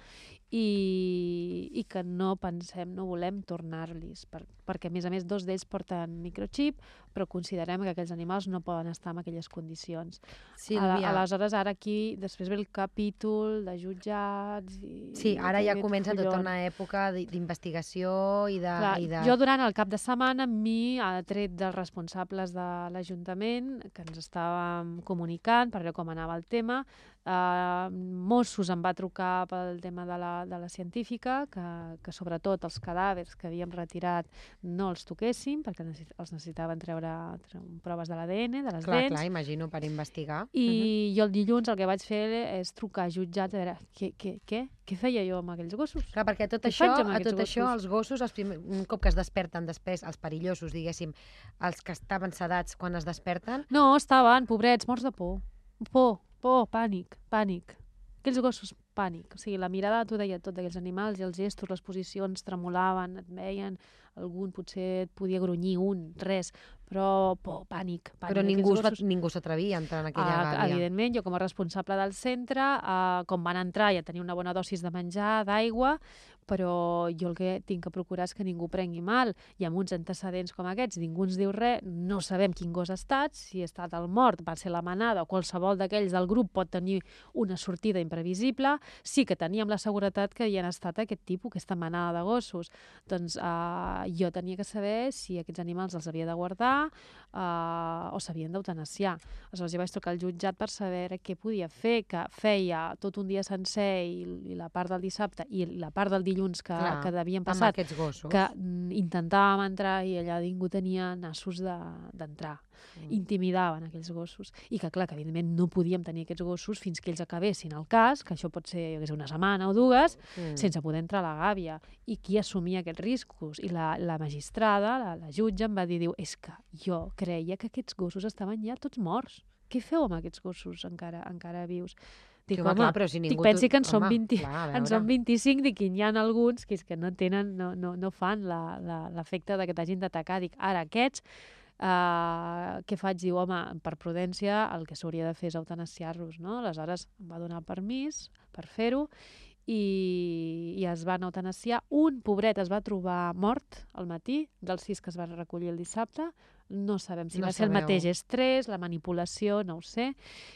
S5: i, i que no pensem, no volem tornar-los, per, perquè a més a més dos d'ells porten microchip, però considerem que aquells animals no poden estar en aquelles condicions.
S2: Sílvia,
S5: Ala- Aleshores, ara aquí, després ve el capítol de jutjats... I,
S2: sí, ara ja
S5: aquest
S2: comença tota una època d'i- d'investigació i de...
S5: Clar,
S2: i de...
S5: Jo durant el cap de setmana, amb mi, ha tret dels responsables de l'Ajuntament, que ens estàvem comunicant per veure com anava el tema, Uh, Mossos em va trucar pel tema de la, de la científica, que, que sobretot els cadàvers que havíem retirat no els toquéssim, perquè necessit els necessitaven treure, treure proves de l'ADN, de les
S2: Clar,
S5: dents.
S2: clar, imagino, per investigar.
S5: I uh -huh. jo el dilluns el que vaig fer és trucar a jutjat a veure què, què, què, què feia jo amb aquells gossos.
S2: Clar, perquè tot
S5: Què
S2: això, a tot això,
S5: gossos?
S2: els gossos, els primer, un cop que es desperten després, els perillosos, diguéssim, els que estaven sedats quan es desperten,
S5: No, estaven, pobrets, morts de por. Por, por, pànic, pànic. Aquells gossos, pànic. O sigui, la mirada t'ho deia tot d'aquells animals i els gestos, les posicions tremolaven, et veien, algun potser et podia grunyir un, res, però por, pànic, pànic.
S2: però ningú
S5: gossos-
S2: ningú s'atrevia a entrar en aquella
S5: Ah,
S2: gàbia.
S5: evidentment, jo com a responsable del centre, uh, com van entrar ja tenia una bona dosis de menjar, d'aigua, però jo el que tinc que procurar és que ningú prengui mal. I amb uns antecedents com aquests, ningú ens diu res, no sabem quin gos ha estat, si ha estat el mort, va ser la manada, o qualsevol d'aquells del grup pot tenir una sortida imprevisible. Sí que teníem la seguretat que havien estat aquest tipus, aquesta manada de gossos. Doncs uh, jo tenia que saber si aquests animals els havia de guardar uh, o s'havien d'eutanasiar. Aleshores jo vaig trucar al jutjat per saber què podia fer, que feia tot un dia sencer i, i la part del dissabte i la part del dilluns que,
S2: Clar,
S5: que havien
S2: Amb
S5: passat,
S2: aquests gossos.
S5: que mm, intentàvem entrar i allà ningú tenia nassos de- d'entrar.
S2: Mm.
S5: Intimidaven aquells gossos. I que, clar, que evidentment no podíem tenir aquests gossos fins que ells acabessin el cas, que això pot ser jo sé, una setmana o dues,
S2: Mm.
S5: sense poder entrar a la gàbia. I qui assumia aquests riscos? I la, la magistrada, la, la jutge, em va dir, diu, és que jo creia que aquests gossos estaven ja tots morts. Què feu amb aquests gossos encara encara vius? Dic,
S2: home,
S5: home,
S2: clar, però si
S5: dic,
S2: ningú...
S5: pensi que en són,
S2: home,
S5: 20,
S2: clar,
S5: en són
S2: veure.
S5: 25, dic, i n'hi ha alguns que és que no tenen, no, no, no fan la- la- l'efecte de que t'hagin d'atacar. Dic, ara aquests, uh, què faig? Diu, home, per prudència el que s'hauria de fer és eutanasiar-los, no? Aleshores em va donar el permís per fer-ho i, i es van eutanasiar. Un pobret es va trobar mort al matí, dels sis que es van recollir el dissabte. No sabem si
S2: No
S5: va ser el
S2: sabeu.
S5: mateix estrès, la manipulació, no ho sé.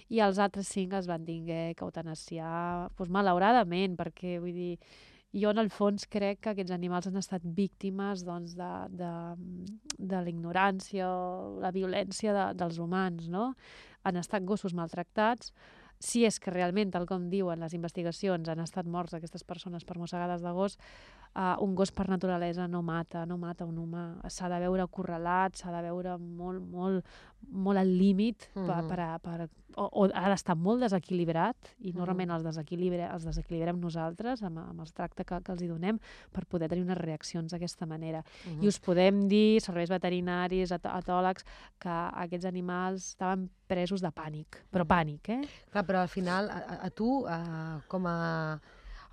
S5: I els altres cinc es van tinguer que eutanasiar, doncs, malauradament, perquè, vull dir, jo en el fons crec que aquests animals han estat víctimes doncs, de, de, de la ignorància o la violència de, dels humans, no? Han estat gossos maltractats, si és que realment, tal com diuen les investigacions, han estat morts aquestes persones per mossegades de gos, uh, un gos per naturalesa no mata, no mata un humà. S'ha de veure acorralat, s'ha de veure molt, molt, molt al límit per,
S2: Mhm.
S5: per, a- per, o, o ha d'estar molt desequilibrat i
S2: Mhm.
S5: normalment els, desequilibre, els desequilibrem nosaltres amb, amb els tracte que, que els hi donem per poder tenir unes reaccions d'aquesta manera.
S2: Mhm.
S5: I us podem dir, serveis veterinaris, at atòlegs, que aquests animals estaven presos de pànic, però
S2: Mhm.
S5: pànic, eh?
S2: Clar, però al final, a, a- a tu, a, com a...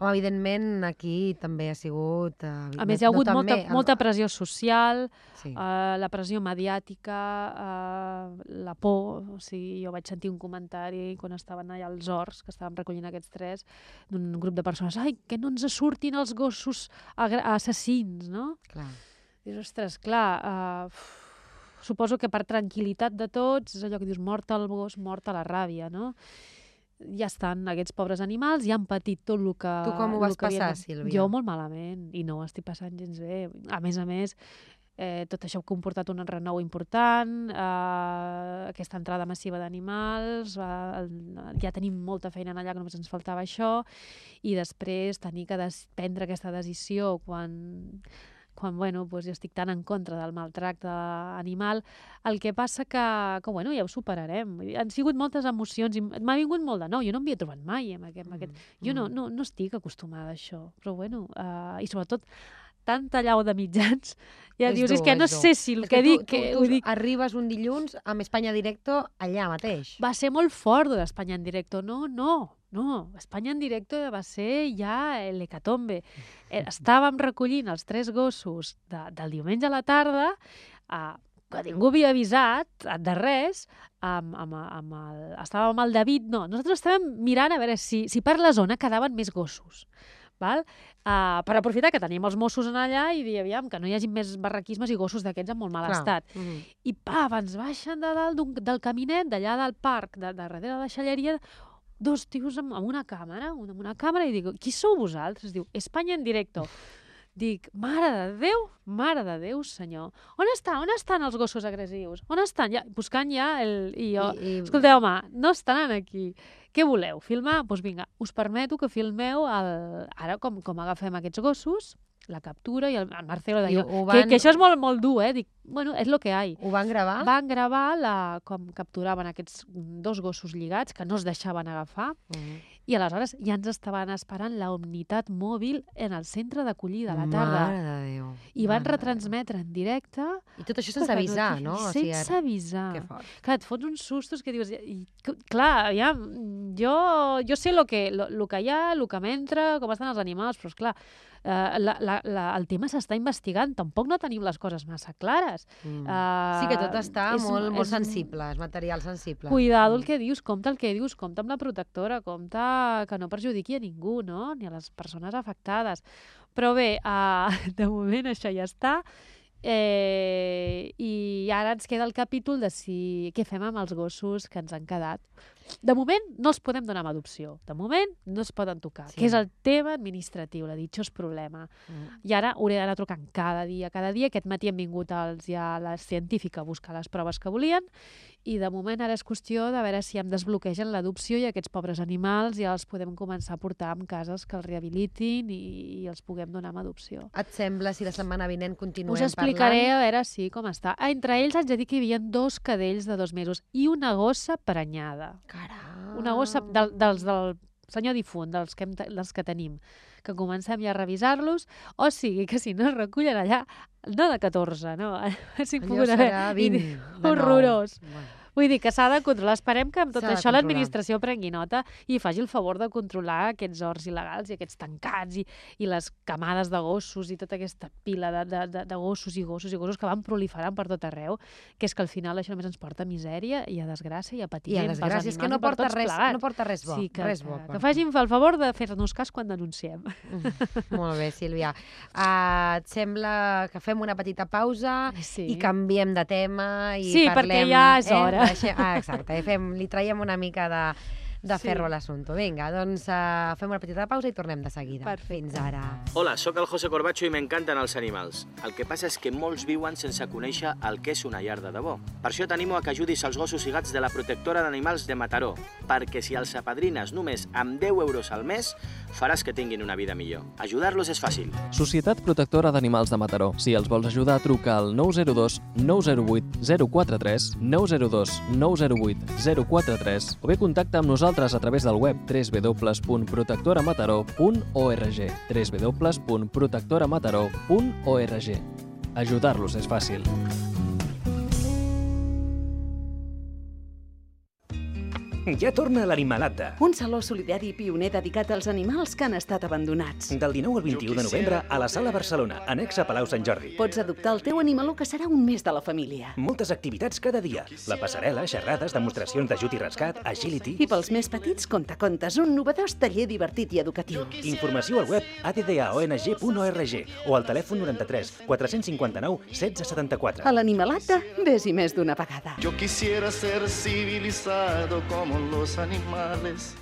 S2: Home, evidentment, aquí també ha sigut... eh,
S5: A més, hi ha
S2: no
S5: hagut
S2: també,
S5: molta,
S2: amb-
S5: molta pressió social,
S2: Sí.
S5: uh, la pressió mediàtica, uh, la por. O sigui, jo vaig sentir un comentari quan estaven allà als horts, que estàvem recollint aquests tres, d'un grup de persones, ai, que no ens surtin els gossos assassins, no?
S2: Clar.
S5: Dius, ostres, clar, uh, suposo que per tranquil·litat de tots, és allò que dius, mort al gos, mort a la ràbia, no? Ja estan aquests pobres animals, ja han patit tot el que...
S2: Tu com ho vas
S5: que
S2: passar,
S5: de-
S2: Sílvia?
S5: Jo molt malament, i no ho estic passant gens bé. A més a més, eh, tot això ha comportat un renou important, eh, aquesta entrada massiva d'animals, eh, ja tenim molta feina en allà, que només ens faltava això, i després tenir que prendre aquesta decisió quan quan bueno, doncs jo estic tan en contra del maltracte animal, el que passa que, que bueno, ja ho superarem. Han sigut moltes emocions i m'ha vingut molt de nou. Jo no m'havia trobat mai amb aquest, amb aquest jo no,
S2: Mm.
S5: no, no estic acostumada a això, però bueno, uh, i sobretot tanta llau de mitjans, ja
S2: És
S5: dius, és
S2: dur,
S5: que no
S2: és dur.
S5: sé si el
S2: És
S5: que,
S2: tu,
S5: dic,
S2: tu,
S5: que
S2: tu
S5: ho dic,
S2: arribes un dilluns amb Espanya Directo allà mateix.
S5: va ser molt fort de l'Espanya en directo. No, no, no. Espanya en directo va ser ja l'hecatombe. Eh, Estàvem recollint els tres gossos de, del diumenge a la tarda, eh, que ningú havia avisat de res, amb, amb, amb el, estàvem amb el David, no, nosaltres estàvem mirant a veure si, si per la zona quedaven més gossos. Val? Uh, per aprofitar que tenim els Mossos en allà i dir, aviam, que no hi hagi més barraquismes i gossos d'aquests en molt mal
S2: Clar.
S5: estat.
S2: Mhm.
S5: I pa, ens baixen de dalt del caminet, d'allà del parc, de, de darrere de la deixalleria, dos tios amb, amb una càmera, amb una càmera, i dic, qui sou vosaltres? Diu, Espanya en directo. dic, mare de Déu, mare de Déu, senyor, on està? On estan els gossos agressius? On estan? Ja, buscant ja el... I jo,
S2: I, i...
S5: escolteu, home, no estan aquí. Què voleu? Filmar? Doncs pues vinga, us permeto que filmeu el... ara com, com agafem aquests gossos, la captura i el, el Marcelo deia
S2: ho
S5: que,
S2: van-
S5: que això és molt, molt dur, eh? Dic, bueno, és lo que hi
S2: Ho van gravar?
S5: van gravar la, com capturaven aquests dos gossos lligats que no es deixaven agafar
S2: Mm.
S5: i aleshores ja ens estaven esperant la unitat mòbil en el centre d'acollida a la tarda.
S2: Mare de Déu.
S5: I van retransmetre en directe...
S2: I tot això sense avisar, no? O sigui,
S5: Sense
S2: ara-
S5: avisar.
S2: Que fort.
S5: Clar, et fots uns sustos que dius... I, clar, ja, jo, jo sé lo que, lo, lo que hi ha, el que m'entra, com estan els animals, però, esclar, eh, la, la, la, el tema s'està investigant. Tampoc no tenim les coses massa clares.
S2: Mm.
S5: Uh,
S2: sí que tot està
S5: és-
S2: molt, molt
S5: és-
S2: sensible, és material sensible.
S5: Cuidado el
S2: Mm.
S5: que dius, compte el que dius, compte amb la protectora, compte que no perjudiqui a ningú, no? ni a les persones afectades. Però bé, uh, de moment això ja està. Eh, I ara ens queda el capítol de si què fem amb els gossos que ens han quedat. De moment no els podem donar amb adopció. De moment no es poden tocar,
S2: Sí.
S5: que és el tema administratiu, la ditxós problema.
S2: Mm.
S5: I ara hauré d'anar trucant cada dia, cada dia. Aquest matí han vingut els, ja la científica a buscar les proves que volien i de moment ara és qüestió de veure si em desbloquegen l'adopció i aquests pobres animals ja els podem començar a portar en cases que els rehabilitin i, i els puguem donar amb adopció.
S2: Et sembla si la setmana vinent continuem
S5: Us explicaré
S2: parlant?
S5: a veure si com està. Ah, Entre ells haig de dir que hi havia dos cadells de dos mesos i una gossa prenyada.
S2: Caram.
S5: Una gossa del, dels del senyor difunt, dels que, hem, dels que tenim, que comencem ja a revisar-los, o sigui que si no es recullen allà, no de 14, no, si pogut haver...
S2: 20. de nou.
S5: horrorós.
S2: Bueno.
S5: Vull dir que s'ha de controlar. Esperem que amb tot això l'administració prengui nota i faci el favor de controlar aquests horts il·legals i aquests tancats i, i les camades de gossos i tota aquesta pila de, de, de, de gossos i gossos i gossos que van proliferant per tot arreu, que és que al final això només ens porta a misèria i a desgràcia i a
S2: I
S5: patiment
S2: a
S5: pels
S2: desgràcia, és que no
S5: i
S2: porta, res,
S5: plegats.
S2: no porta res bo.
S5: Sí, que,
S2: res
S5: que,
S2: bo.
S5: que
S2: porta.
S5: facin el favor de fer-nos cas quan denunciem.
S2: Molt bé, Sílvia. Uh, et sembla que fem una petita pausa
S5: Sí.
S2: i canviem de tema i
S5: Sí,
S2: parlem...
S5: perquè ja és hora.
S2: Eh? Deixem, ah, exacte, fem, li traiem una mica de, de
S5: Sí.
S2: ferro a l'assumpte. Vinga, doncs uh, fem una petita pausa i tornem de seguida.
S5: Perfecte.
S2: Fins ara.
S6: Hola, sóc el José Corbacho i m'encanten els animals. El que passa és que molts viuen sense conèixer el que és una llar de debò. Per això t'animo a que ajudis els gossos i gats de la protectora d'animals de Mataró, perquè si els apadrines només amb 10 euros al mes, faràs que tinguin una vida millor. Ajudar-los és fàcil.
S1: Societat Protectora d'Animals de Mataró. Si els vols ajudar, truca al 902 908 043 902 908 043 o bé contacta amb nosaltres a través del web www.protectoramataró.org www.protectoramataró.org Ajudar-los és fàcil.
S7: Ja torna l'Animalata.
S8: Un saló solidari i pioner dedicat als animals que han estat abandonats.
S7: Del 19 al 21 de novembre a la Sala Barcelona, annex a Palau Sant Jordi.
S8: Pots adoptar el teu animaló que serà un més de la família.
S7: Moltes activitats cada dia. La passarel·la, xerrades, demostracions d'ajut i rescat, agility...
S8: I pels més petits, contacontes, un novedós taller divertit i educatiu.
S7: Informació al web addong.org o al telèfon 93 459 1674.
S8: A l'Animalata, ves i més d'una vegada.
S9: Yo quisiera ser civilizado como los animales.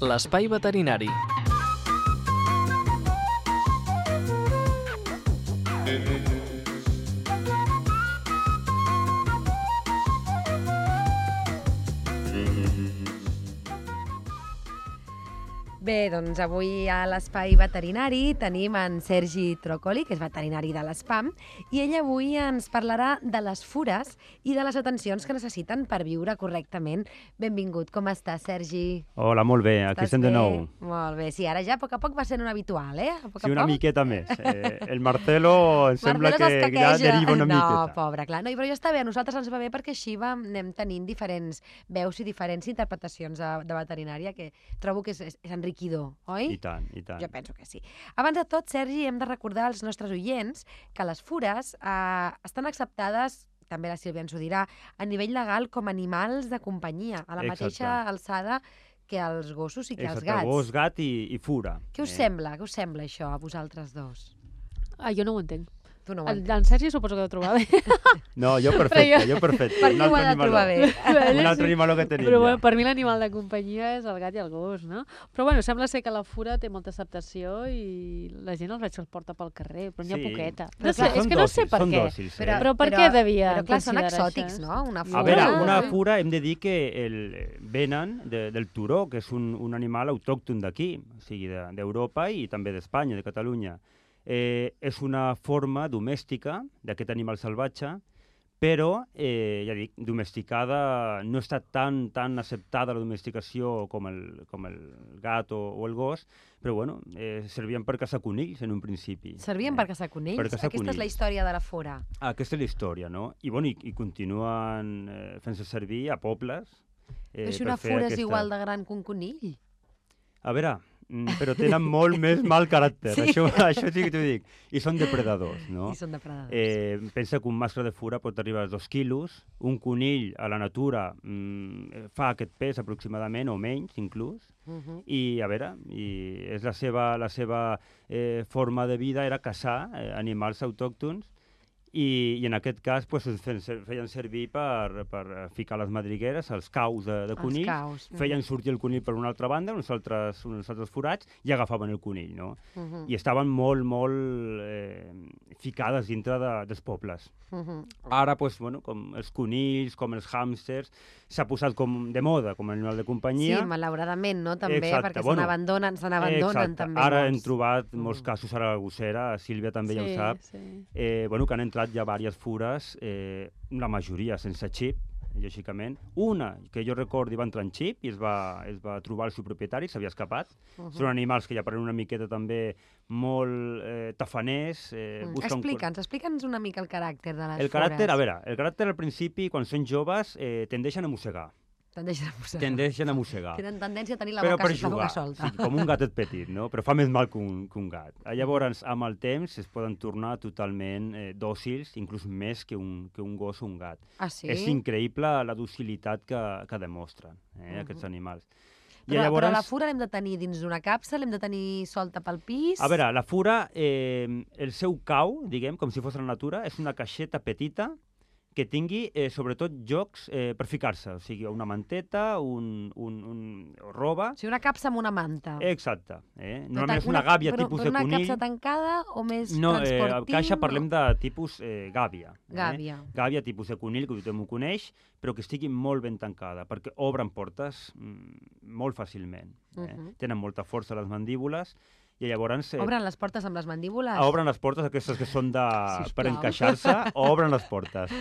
S1: L'espai veterinari.
S2: Bé, doncs avui a l'Espai Veterinari tenim en Sergi Trocoli, que és veterinari de l'ESPAM, i ell avui ens parlarà de les fures i de les atencions que necessiten per viure correctament. Benvingut, com estàs, Sergi?
S10: Hola, molt bé, aquí
S2: Estàs
S10: estem de nou.
S2: Molt bé, sí, ara ja a poc a poc va sent un habitual, eh? A poc a
S10: Sí, una
S2: poc.
S10: miqueta més. Eh, el Marcelo em sembla
S2: Marcelo
S10: que
S2: s'escaqueja.
S10: ja deriva una
S2: no,
S10: miqueta.
S2: pobre, clar. No, però ja està bé, a nosaltres ens va bé perquè així va, anem tenint diferents veus i diferents interpretacions de, de veterinària que trobo que és, és, és enriquidor, oi?
S10: I tant, i tant.
S2: Jo penso que sí. Abans de tot, Sergi, hem de recordar als nostres oients que les fures eh, estan acceptades també la Sílvia ens ho dirà, a nivell legal com animals de companyia, a la
S10: Exacte.
S2: mateixa alçada que els gossos i que els
S10: Exacte,
S2: gats.
S10: gos, gat i, i fura.
S2: Què us
S10: Eh,
S2: sembla? Què us sembla això a vosaltres dos?
S5: Ah, jo no ho entenc.
S2: Tu no ho
S5: El, en Sergi suposo que ho trobar bé.
S10: No, jo
S5: Però
S10: perfecte,
S5: jo-
S10: jo perfecte.
S2: Per
S10: Un
S2: què ho
S10: altre
S2: de trobar bé?
S10: Un altre
S5: sí.
S10: animaló que tenim
S5: Però
S10: ja.
S5: bueno, per mi l'animal de companyia és el gat i el gos, no? Però bueno, sembla ser que la fura té molta acceptació i la gent els veig que els porta pel carrer, però n'hi ha
S10: Sí.
S5: poqueta.
S2: Però
S5: No sé, és que no sé per què.
S10: dòcils, eh?
S5: Però per què devia
S2: Però clar, són exòtics,
S5: això?
S2: no? Una
S10: A
S2: fura.
S10: veure,
S5: Ah.
S10: una fura hem de dir que el, venen de, del turó, que és un, un animal autòcton d'aquí, o sigui, de- d'Europa i també d'Espanya, de Catalunya. Eh, és una forma domèstica d'aquest animal salvatge, però, eh, ja dic, domesticada, no està tan, tan acceptada la domesticació com el, com el gat o, o el gos, però bueno, eh, servien per caçar conills en un principi.
S2: Servien
S10: eh?
S2: per caçar conills?
S10: Per caçar
S2: Aquesta és la
S10: conills.
S2: història de la fura.
S10: Aquesta és la història, no? I, bueno, i, i continuen eh, fent-se servir a pobles. Eh,
S2: Però si una fura és
S10: aquesta-
S2: igual de gran que un conill.
S10: A veure, però tenen molt més mal caràcter,
S2: Sí.
S10: això, això sí que t'ho dic. I són depredadors, no?
S2: I són depredadors.
S10: Eh, pensa que un mascle de fura pot arribar a dos quilos, un conill a la natura mm, fa aquest pes aproximadament, o menys inclús,
S2: Mhm.
S10: i a veure, i és la seva, la seva eh, forma de vida era caçar eh, animals autòctons i, i en aquest cas pues, es feien, ser- feien servir per, per eh, ficar les madrigueres, els caus de, de
S2: Els
S10: conills,
S2: caus. mhm.
S10: feien sortir el conill per una altra banda, uns altres, uns altres forats, i agafaven el conill, no?
S2: Mhm.
S10: I estaven molt, molt eh, ficades dintre de, dels pobles.
S2: Mhm.
S10: Ara, pues, bueno, com els conills, com els hàmsters, s'ha posat com de moda, com animal de
S2: Sí,
S10: companyia.
S2: malauradament, no? També,
S10: Exacte,
S2: perquè se
S10: bueno,
S2: n'abandonen, se n'abandonen també
S10: Ara hem
S2: molts.
S10: trobat molts
S2: Mm.
S10: casos a la gossera, Sílvia també ja ho
S5: Sí,
S10: sap,
S5: sí.
S10: eh, bueno, que han entrat ja diverses fures, eh, la majoria sense xip, lògicament. Una, que jo recordi, va entrar en xip i es va, es va trobar el seu propietari, s'havia escapat.
S2: Mhm.
S10: Són animals que ja parlen una miqueta també molt eh, tafaners. Eh,
S2: Mm. Explica'ns, explica'ns una mica el caràcter de les
S10: El caràcter,
S2: fures.
S10: a veure, el caràcter al principi, quan són joves, eh, tendeixen a mossegar.
S2: Tendeixen a mossegar.
S10: Tendeixen a mossegar.
S2: Tenen tendència a tenir la
S10: però
S2: boca,
S10: per
S2: la boca
S10: jugar,
S2: solta.
S10: sí, com un gatet petit, no? però fa més mal que un, que un gat. Ah, Llavors, amb el temps, es poden tornar totalment eh, dòcils, inclús més que un, que un gos o un gat.
S2: Ah, sí?
S10: És increïble la docilitat que, que demostren eh,
S2: Mhm.
S10: aquests animals.
S2: Però, però la fura l'hem de tenir dins d'una capsa, l'hem de tenir solta pel pis...
S10: A veure, la fura, eh, el seu cau, diguem, com si fos la natura, és una caixeta petita que tingui, eh, sobretot, jocs eh, per ficar-se. O sigui, una manteta, un, un, un roba...
S2: O sigui, una capsa amb una manta.
S10: Exacte. Eh?
S2: Però
S10: Normalment és
S2: tan-
S10: una gàbia
S2: però,
S10: tipus
S2: però
S10: de
S2: una
S10: conill.
S2: capsa tancada o més
S10: No, eh,
S2: transportim?
S10: caixa parlem de tipus eh, gàbia.
S2: Gàbia.
S10: Eh? Gàbia, tipus de conill, que tothom ho coneix, però que estigui molt ben tancada, perquè obren portes mm, molt fàcilment. Eh?
S2: Mhm.
S10: Tenen molta força les mandíbules, i llavors... Eh,
S2: Obren les portes amb les mandíbules?
S10: obren les portes, aquestes que són de, per encaixar-se, obren les portes.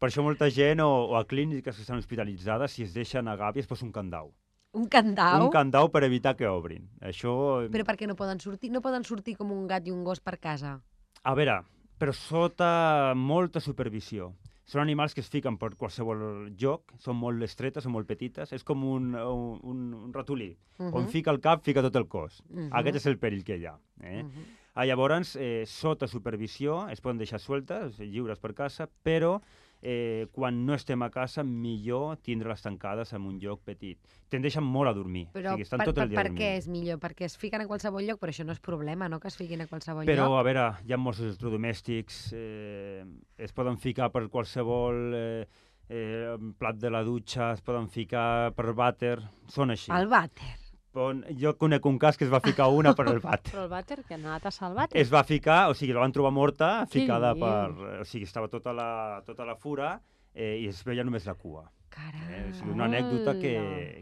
S10: Per això molta gent o, o a clíniques que estan hospitalitzades, si es deixen a gàbia, es posa un candau.
S2: Un candau?
S10: Un candau per evitar que obrin. Això...
S2: Però per què no poden sortir? No poden sortir com un gat i un gos per casa?
S10: A veure, però sota molta supervisió. Són animals que es fiquen per qualsevol lloc, són molt estretes, són molt petites, és com un, un, un, un ratolí.
S2: Mhm.
S10: On fica el cap, fica tot el cos.
S2: Mhm.
S10: Aquest és el perill que hi ha. Eh?
S2: Mhm.
S10: Ah, llavors, eh, sota supervisió, es poden deixar sueltes, lliures per casa, però eh, quan no estem a casa, millor tindre-les tancades en un lloc petit. Tendeixen molt a dormir.
S2: Però
S10: o sigui, estan
S2: per,
S10: tot
S2: per,
S10: el dia
S2: per
S10: dormint.
S2: què és millor? Perquè es fiquen a qualsevol lloc, però això no és problema, no?, que es fiquin a qualsevol
S10: Però,
S2: lloc.
S10: a veure, hi ha molts electrodomèstics, eh, es poden ficar per qualsevol eh, eh, plat de la dutxa, es poden ficar per vàter, són així.
S2: El vàter.
S10: Bon, jo conec un cas que es va ficar una per el vàter.
S5: Però el vàter, que ha anat a salvar
S10: Es va ficar, o sigui, la van trobar morta, ficada
S5: dius?
S10: per... O sigui, estava tota la, tota la fura eh, i es veia només la cua.
S2: Carai.
S10: Eh? O sigui, una anècdota que,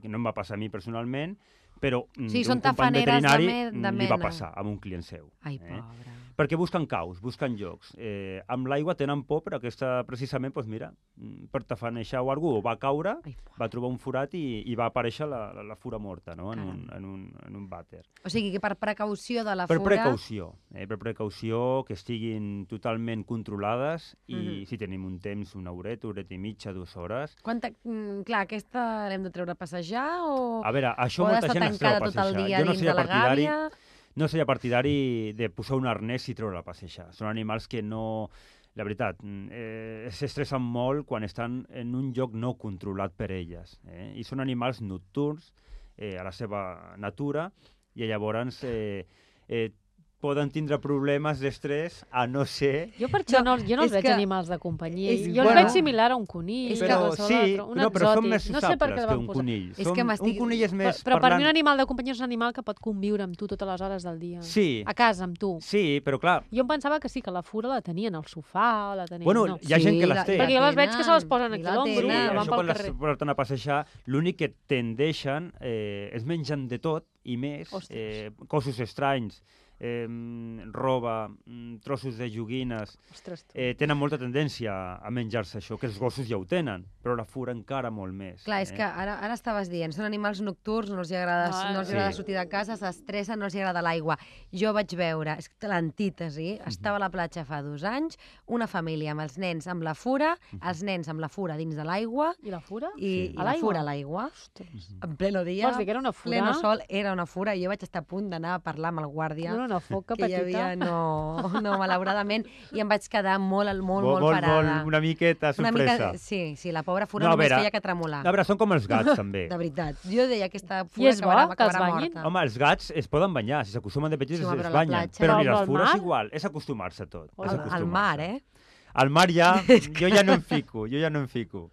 S10: que no em va passar a mi personalment, però mm,
S2: Sí, són
S10: company
S2: tafaneres de
S10: veterinari
S2: me- de
S10: li va passar amb un client seu.
S2: Ai,
S10: eh?
S2: pobre.
S10: Perquè busquen caus, busquen llocs. Eh, amb l'aigua tenen por, però aquesta, precisament, doncs mira, mm, per tafanejar o algú, va caure,
S2: Ai,
S10: va trobar un forat i, i va aparèixer la, la, la fura morta, no?, en un, en, un, en un vàter.
S2: O sigui que per precaució de la
S10: Per
S2: fura...
S10: precaució, eh, per precaució, que estiguin totalment controlades i
S2: Mhm.
S10: si tenim un temps, una horeta, horeta i mitja, dues hores...
S2: Quanta... Mm, clar, aquesta l'hem de treure a passejar o...
S10: A veure, això molta gent es treu a
S2: tancada tot el
S10: passejar.
S2: dia
S10: jo no
S2: la
S10: partidari,
S2: gàbia?
S10: No seria partidari de posar un arnès i treure a passejar. Són animals que no... La veritat, mm, eh, s'estressen molt quan estan en un lloc no controlat per elles. Eh? I són animals nocturns eh, a la seva natura i llavors eh, eh, poden tindre problemes d'estrès a no ser...
S5: Jo per això no, jo no els veig
S2: que-
S5: animals de companyia.
S2: és-
S5: Jo els
S2: bueno,
S5: veig similar a un conill,
S2: és
S5: a
S10: Però sí,
S5: un
S10: no, però són més
S5: no sé per què
S10: que un conill.
S2: És
S10: Som,
S2: que
S10: Un conill és
S5: Però,
S10: més
S5: però per mi
S10: parlant...
S5: un animal de companyia és un animal que pot conviure amb tu totes les hores del dia.
S10: Sí,
S5: A casa, amb tu.
S10: sí, però clar,
S5: Jo em pensava que sí, que la fura la tenien al sofà, la tenien...
S10: Bueno,
S5: no.
S10: hi ha gent que
S2: la-
S10: les té.
S5: Perquè jo les veig que se les posen aquí a l'ombro,
S10: Sí,
S5: van
S10: això
S5: pel
S10: quan les
S5: carrer.
S10: porten a passejar, l'únic que tendeixen eh, és mengen de tot i més, eh, cossos estranys, eh, roba, mm, trossos de joguines,
S5: Ostres, tu.
S10: eh, tenen molta tendència a menjar-se això, que els gossos ja ho tenen, però la fura encara molt més.
S2: Clar, és
S10: eh?
S2: que ara, ara estaves dient, són animals nocturns, no els hi agrada,
S5: Ah,
S2: no els
S10: sí.
S2: agrada sortir de casa, s'estressen, no els hi agrada l'aigua. Jo vaig veure, és que l'antítesi,
S10: Mhm.
S2: estava a la platja fa dos anys, una família amb els nens amb la fura,
S10: Mhm.
S2: els nens amb la fura dins de l'aigua
S5: I la fura?
S2: i,
S10: Sí.
S2: i
S5: A
S2: la fura a l'aigua, en pleno dia,
S5: Vols dir que era una fura?
S2: pleno sol, era una fura, i jo vaig estar a punt d'anar a parlar amb el guàrdia,
S5: Era una foca
S2: que hi
S5: petita.
S2: havia, no, no, malauradament, i em vaig quedar molt, molt, molt, molt parada.
S10: vol una miqueta
S2: Una
S10: sorpresa.
S2: mica, sí, sí, la pobra fura
S10: No,
S2: només
S10: veure,
S2: feia que tremolar.
S10: A veure, són com els gats, també.
S2: De veritat. Jo deia aquesta
S5: I
S2: fura
S5: és bo
S2: acabarà,
S5: que
S2: acabarà morta.
S10: Home, els gats es poden banyar, si s'acostumen de petits
S2: Sí,
S10: es, es banyen.
S2: platja-
S10: Però mira, les fures
S5: mar?
S10: igual, és acostumar-se a tot. és
S2: Al, al mar, eh?
S10: Al mar ja, jo ja no em fico, jo ja no em fico.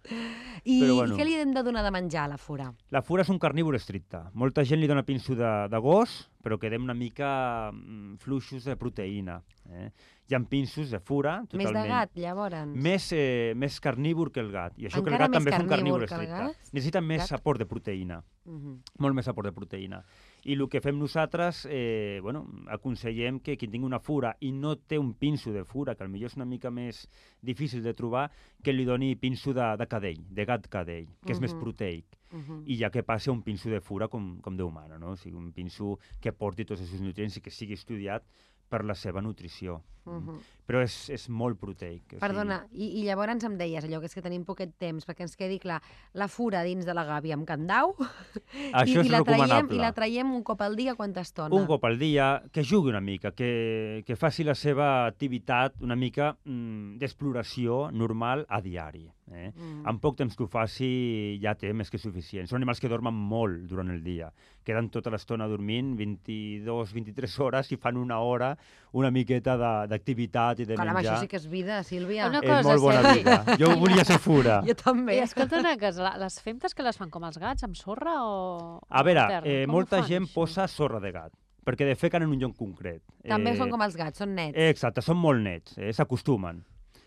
S2: I,
S10: Però bueno.
S2: I què li hem de donar de menjar a la fura?
S10: La fura és un carnívor estricte. Molta gent li dona pinso de, de gos, però quedem una mica mm, fluixos de proteïna. Eh? Hi ha pinsos de fura,
S2: Més
S10: totalment.
S2: de gat, llavors?
S10: Més, eh, més carnívor que el gat. I això
S2: Encara
S10: que el gat
S2: més
S10: també és un
S2: carnívor
S10: estricte. Necessita més
S2: Gat?
S10: aport de proteïna.
S2: Mhm.
S10: molt més aport de proteïna. I el que fem nosaltres, eh, bueno, aconsellem que qui tingui una fura i no té un pinso de fura, que potser és una mica més difícil de trobar, que li doni pinso de, de cadell, de gat cadell, que és més
S2: Mhm.
S10: Proteic.
S2: Mhm.
S10: I ja que passi a un pinso de fura com, com Déu mana, no? O sigui, un pinso que porti tots els seus nutrients i que sigui estudiat per la seva nutrició.
S2: Mhm.
S10: Però és, és molt proteic. o sigui,
S2: Perdona, i, i llavors em deies allò, que és que tenim poquet temps, perquè ens quedi clar, la fura dins de la gàbia amb candau,
S10: Això
S2: i,
S10: és
S2: i, la traiem, i la traiem un cop al dia, quanta estona?
S10: Un cop al dia, que jugui una mica, que, que faci la seva activitat una mica mm, d'exploració normal a diari. Eh?
S2: Mm.
S10: En poc temps que ho faci ja té més que suficient. Són animals que dormen molt durant el dia. Queden tota l'estona dormint, 22-23 hores, i fan una hora una miqueta d'activitat i de
S2: Caram,
S10: menjar.
S2: això sí que és vida, Sílvia.
S5: Una
S10: És
S5: cosa,
S10: molt bona
S5: Sergi.
S10: vida. Jo volia ser fura.
S2: Jo també.
S5: I escolta una cosa, les femtes que les fan com els gats, amb sorra o...
S10: A veure, eh,
S5: Com
S10: molta
S5: fan,
S10: gent
S5: això?
S10: posa sorra de gat, perquè defequen en un lloc concret.
S2: També
S10: Eh,
S2: són com els gats, són nets.
S10: Exacte, són molt nets, eh, s'acostumen.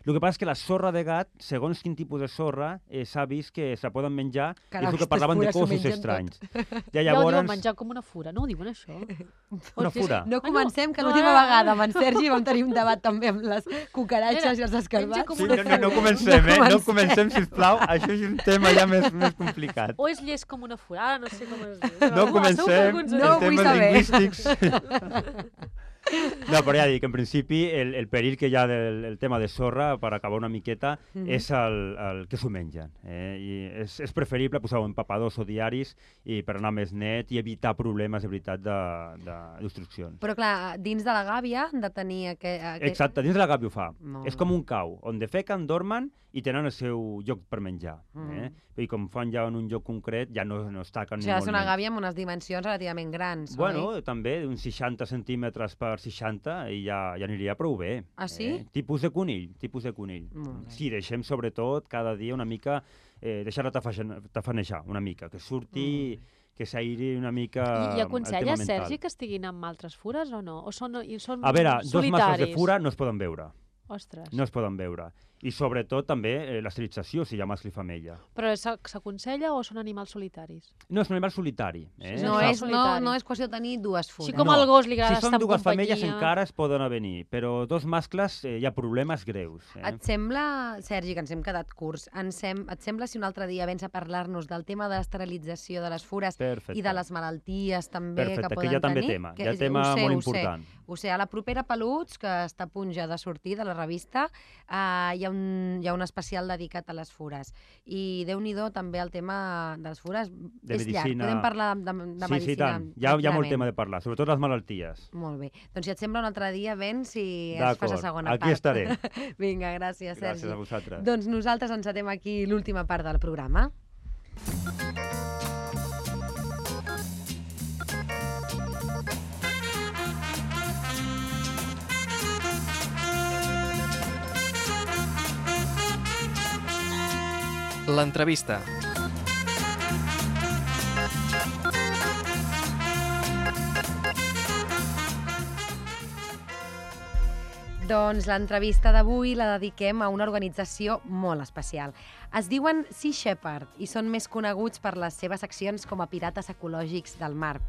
S10: El que passa és que la sorra de gat, segons quin tipus de sorra, eh, s'ha vist que se poden menjar,
S2: Caram,
S10: i és el que parlaven de cossos
S2: tot.
S10: estranys. Ja
S5: Ja ho diuen
S10: llavors,
S5: menjar com una fura, no ho diuen això?
S10: una fura.
S2: No
S5: Ah, no.
S2: comencem, que
S5: No,
S2: l'última vegada amb en Sergi vam tenir un debat també amb les cucaratges
S5: Mira,
S2: i els escarbats.
S10: Sí, no, no, no comencem,
S2: No
S10: eh? No
S2: comencem.
S10: sisplau. Això és un tema ja més, més complicat.
S5: O és llest com una fura, ara no sé com es diu.
S10: No comencem
S2: No ho vull
S10: temes
S2: saber.
S10: lingüístics. No, però ja dic, en principi, el, el perill que hi ha del el tema de sorra, per acabar una miqueta,
S2: Mhm.
S10: és el, el que s'ho mengen. Eh? I és, és preferible posar-ho en papadors o diaris i per anar més net i evitar problemes de veritat de- de- d'obstruccions.
S2: Però clar, dins de la gàbia han de tenir aquest... aquest...
S10: Exacte, dins de la gàbia ho fa.
S2: Molt
S10: és com un cau, on defequen, dormen i tenen el seu lloc per menjar. Eh?
S2: Mm.
S10: I com fan ja en un lloc concret, ja no, no es taquen
S2: O
S10: ni
S2: sigui, és una
S10: menys.
S2: gàbia amb unes dimensions relativament grans,
S10: Bueno,
S2: oi?
S10: també d'uns 60 centímetres per 60 i ja, ja aniria prou bé.
S2: Ah, sí?
S10: Eh? Tipus de conill, tipus de conill. Sí, deixem sobretot cada dia una mica, eh, deixar-la tafanejar, una mica, que surti, que s'aïri una mica
S5: I, i aconselles,
S10: mental.
S5: Sergi, que estiguin amb altres fures o no? O són, i són
S10: A veure, dos mascles
S5: solitaris?
S10: de fura no es poden veure.
S5: Ostres.
S10: No es poden veure. I sobretot també eh, l'esterilització, si hi ha mascle i femella.
S5: Però s'aconsella o són animals solitaris?
S10: No, és un animal solitari. Eh?
S5: Sí,
S2: No és, no,
S5: Solitari.
S2: no és qüestió de tenir dues fures.
S5: Així com
S10: No.
S5: al gos li agrada
S10: Si són
S5: estar en
S10: dues
S5: companyia...
S10: femelles encara es poden avenir, però dos mascles eh, hi ha problemes greus. Eh?
S2: Et sembla, Sergi, que ens hem quedat curts, ens sem et sembla si un altre dia vens a parlar-nos del tema de l'esterilització de les fures
S10: Perfecte.
S2: i de les malalties també
S10: Perfecte,
S2: que
S10: que
S2: poden
S10: hi ha també
S2: tenir?
S10: tema,
S2: Que
S10: hi ha tema
S2: sé,
S10: molt
S2: ho sé.
S10: important.
S2: Ho sé, a la propera Peluts, que està a punt ja de sortir de la revista, eh, hi, ha un, hi ha un especial dedicat a les fures. I déu nhi també el tema de les fures
S10: De
S2: és llarg.
S10: medicina.
S2: Podem parlar de, de, de
S10: sí,
S2: medicina
S10: sí, tant. Hi ha, hi ha molt tema de parlar, sobretot les malalties.
S2: Molt bé. Doncs si et sembla un altre dia, vens i ens fas la segona
S10: aquí
S2: part.
S10: estaré.
S2: Vinga, gràcies,
S10: Gràcies
S2: Sergi.
S10: a vosaltres.
S2: Doncs nosaltres encetem aquí l'última part del programa.
S1: L'entrevista.
S2: Doncs l'entrevista d'avui la dediquem a una organització molt especial. Es diuen Sea Shepherd i són més coneguts per les seves accions com a pirates ecològics del mar.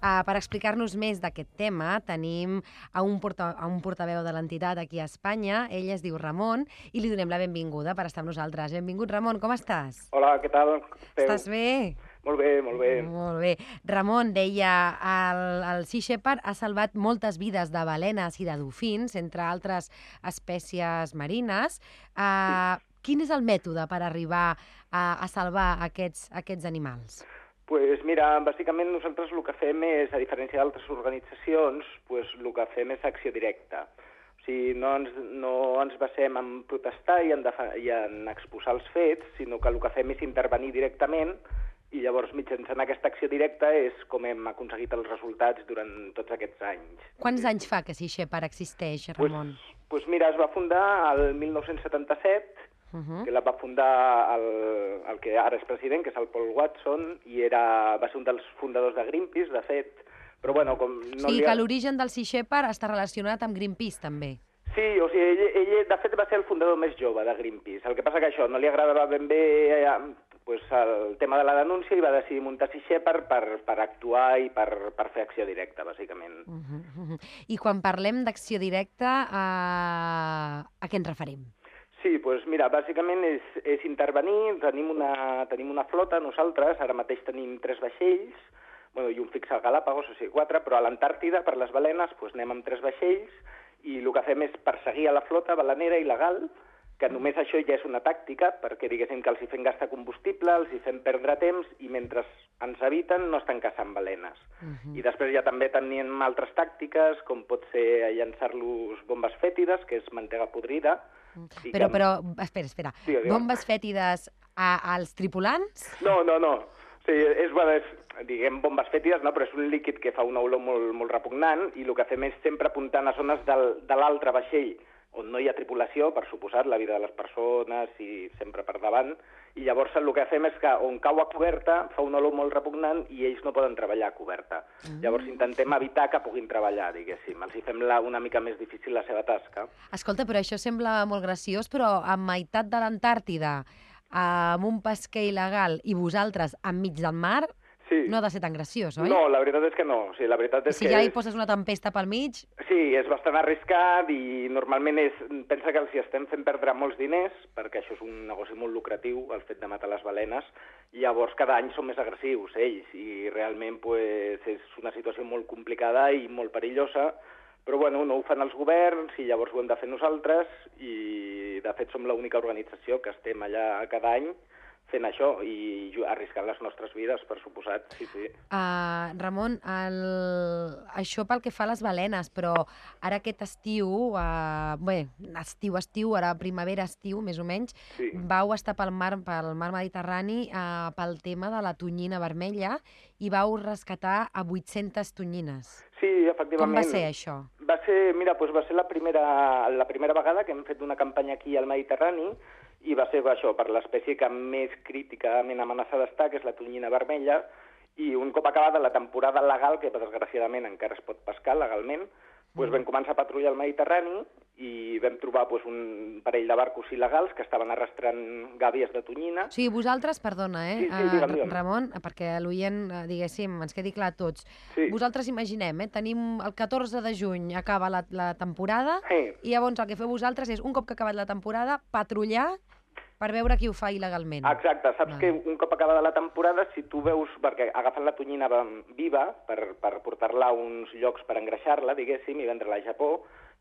S2: Uh, per explicar-nos més d'aquest tema, tenim a un, porta a un portaveu de l'entitat aquí a Espanya. Ell es diu Ramon i li donem la benvinguda per estar amb nosaltres. Benvingut, Ramon, com estàs?
S11: Hola, què tal?
S2: Estàs bé?
S11: Molt bé, molt bé.
S2: Molt bé. Ramon deia, el, el Sea Shepherd ha salvat moltes vides de balenes i de dofins, entre altres espècies marines. Uh, quin és el mètode per arribar a, a salvar aquests, aquests animals?
S11: Pues mira, bàsicament nosaltres el que fem és, a diferència d'altres organitzacions, pues el que fem és acció directa. O sigui, no ens, no ens basem en protestar i en, i en exposar els fets, sinó que el que fem és intervenir directament i llavors mitjançant aquesta acció directa és com hem aconseguit els resultats durant tots aquests anys.
S2: Quants anys fa que Shepherd existeix, Ramon?
S11: Pues, pues mira, es va fundar el 1977 Uh -huh. que la va fundar el, el que ara és president, que és el Paul Watson, i era, va ser un dels fundadors de Greenpeace, de fet, però bueno, com... No
S2: sí,
S11: li
S2: ha... que l'origen del Sea Shepherd està relacionat amb Greenpeace, també.
S11: Sí, o sigui, ell, ell, de fet va ser el fundador més jove de Greenpeace. El que passa que això no li agradava ben bé eh, pues, el tema de la denúncia i va decidir muntar Sea Shepherd per, per actuar i per, per fer acció directa, bàsicament.
S2: Uh -huh, uh. I quan parlem d'acció directa, uh, a què ens referim?
S11: Sí, doncs mira, bàsicament és, és intervenir, tenim una, tenim una flota nosaltres, ara mateix tenim tres vaixells, bueno, i un fix al Galàpagos, o sigui, quatre, però a l'Antàrtida, per les balenes, doncs anem amb tres vaixells, i el que fem és perseguir a la flota balanera il·legal, que només això ja és una tàctica, perquè diguéssim que els hi fem gastar combustible, els hi fem perdre temps, i mentre ens eviten no estan caçant balenes. Uh -huh. I després ja també tenim altres tàctiques, com pot ser llançar-los bombes fètides, que és mantega podrida,
S2: però, però, espera, espera.
S11: Sí,
S2: Bombes fètides a, als tripulants?
S11: No, no, no. Sí, és, bueno, és, diguem, bombes fètides, no? però és un líquid que fa una olor molt, molt repugnant i el que fem és sempre apuntant a zones del, de l'altre vaixell on no hi ha tripulació, per suposat, la vida de les persones i sempre per davant, i llavors el que fem és que on cau a coberta fa una olor molt repugnant i ells no poden treballar a coberta. Mm. Llavors intentem evitar que puguin treballar, diguéssim. Els hi fem la, una mica més difícil la seva tasca.
S2: Escolta, però això sembla molt graciós, però a meitat de l'Antàrtida, amb un pesquer il·legal i vosaltres enmig del mar,
S11: Sí.
S2: No ha de ser tan graciós, oi?
S11: No, la veritat és que no. O sigui, la veritat és
S2: si
S11: que
S2: ja
S11: és...
S2: hi poses una tempesta pel mig...
S11: Sí, és bastant arriscat i normalment és... pensa que els hi estem fent perdre molts diners, perquè això és un negoci molt lucratiu, el fet de matar les balenes, i llavors cada any són més agressius ells, i realment pues, és una situació molt complicada i molt perillosa, però bueno, no ho fan els governs i llavors ho hem de fer nosaltres i de fet som l'única organització que estem allà cada any fent això i arriscant les nostres vides, per suposat, sí, sí.
S2: Uh, Ramon, el... això pel que fa a les balenes, però ara aquest estiu, uh, bé, estiu, estiu, ara primavera, estiu, més o menys,
S11: sí.
S2: vau estar pel mar, pel mar Mediterrani uh, pel tema de la tonyina vermella i vau rescatar a 800 tonyines.
S11: Sí, efectivament.
S2: Com va ser això?
S11: Va ser, mira, doncs va ser la primera, la primera vegada que hem fet una campanya aquí al Mediterrani i va ser això, per l'espècie que més críticament amenaçada està, que és la tonyina vermella, i un cop acabada la temporada legal, que desgraciadament encara es pot pescar legalment, doncs vam començar a patrullar el Mediterrani i vam trobar doncs, un parell de barcos il·legals que estaven arrastrant gàbies de tonyina.
S2: Sigui, vosaltres, perdona, eh,
S11: sí, sí, digue'm, digue'm.
S2: Ramon, perquè l'oient, diguéssim, ens quedi clar a tots.
S11: Sí.
S2: Vosaltres imaginem, eh, tenim el 14 de juny, acaba la, la temporada,
S11: sí.
S2: i llavors el que feu vosaltres és, un cop que ha acabat la temporada, patrullar per veure qui ho fa il·legalment.
S11: Exacte, saps vale. que un cop acabada la temporada, si tu veus, perquè agafen la tonyina viva per, per portar-la a uns llocs per engreixar-la, diguéssim, i vendre-la a Japó,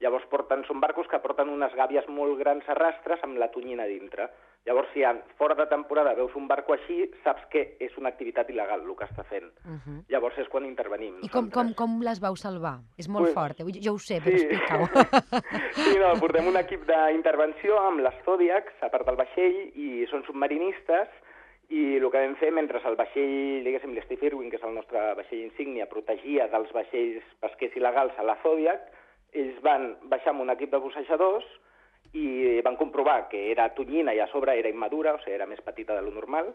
S11: llavors porten, són barcos que porten unes gàbies molt grans a rastres amb la tonyina dintre. Llavors, si fora de temporada veus un barco així, saps que és una activitat il·legal el que està fent. Uh -huh. Llavors és quan intervenim.
S2: I com, com, com les vau salvar? És molt
S11: Pues-
S2: fort, eh? jo, jo ho sé, però
S11: Sí.
S2: explica-ho.
S11: Sí, no, portem un equip d'intervenció amb les Zodiacs a part del vaixell i són submarinistes i el que vam fer mentre el vaixell, diguéssim, l'Steve Irwin, que és el nostre vaixell insígnia, protegia dels vaixells pesquers il·legals a la Zodiac, ells van baixar amb un equip de bussejadors i van comprovar que era tonyina i a sobre era immadura, o sigui, era més petita de lo normal,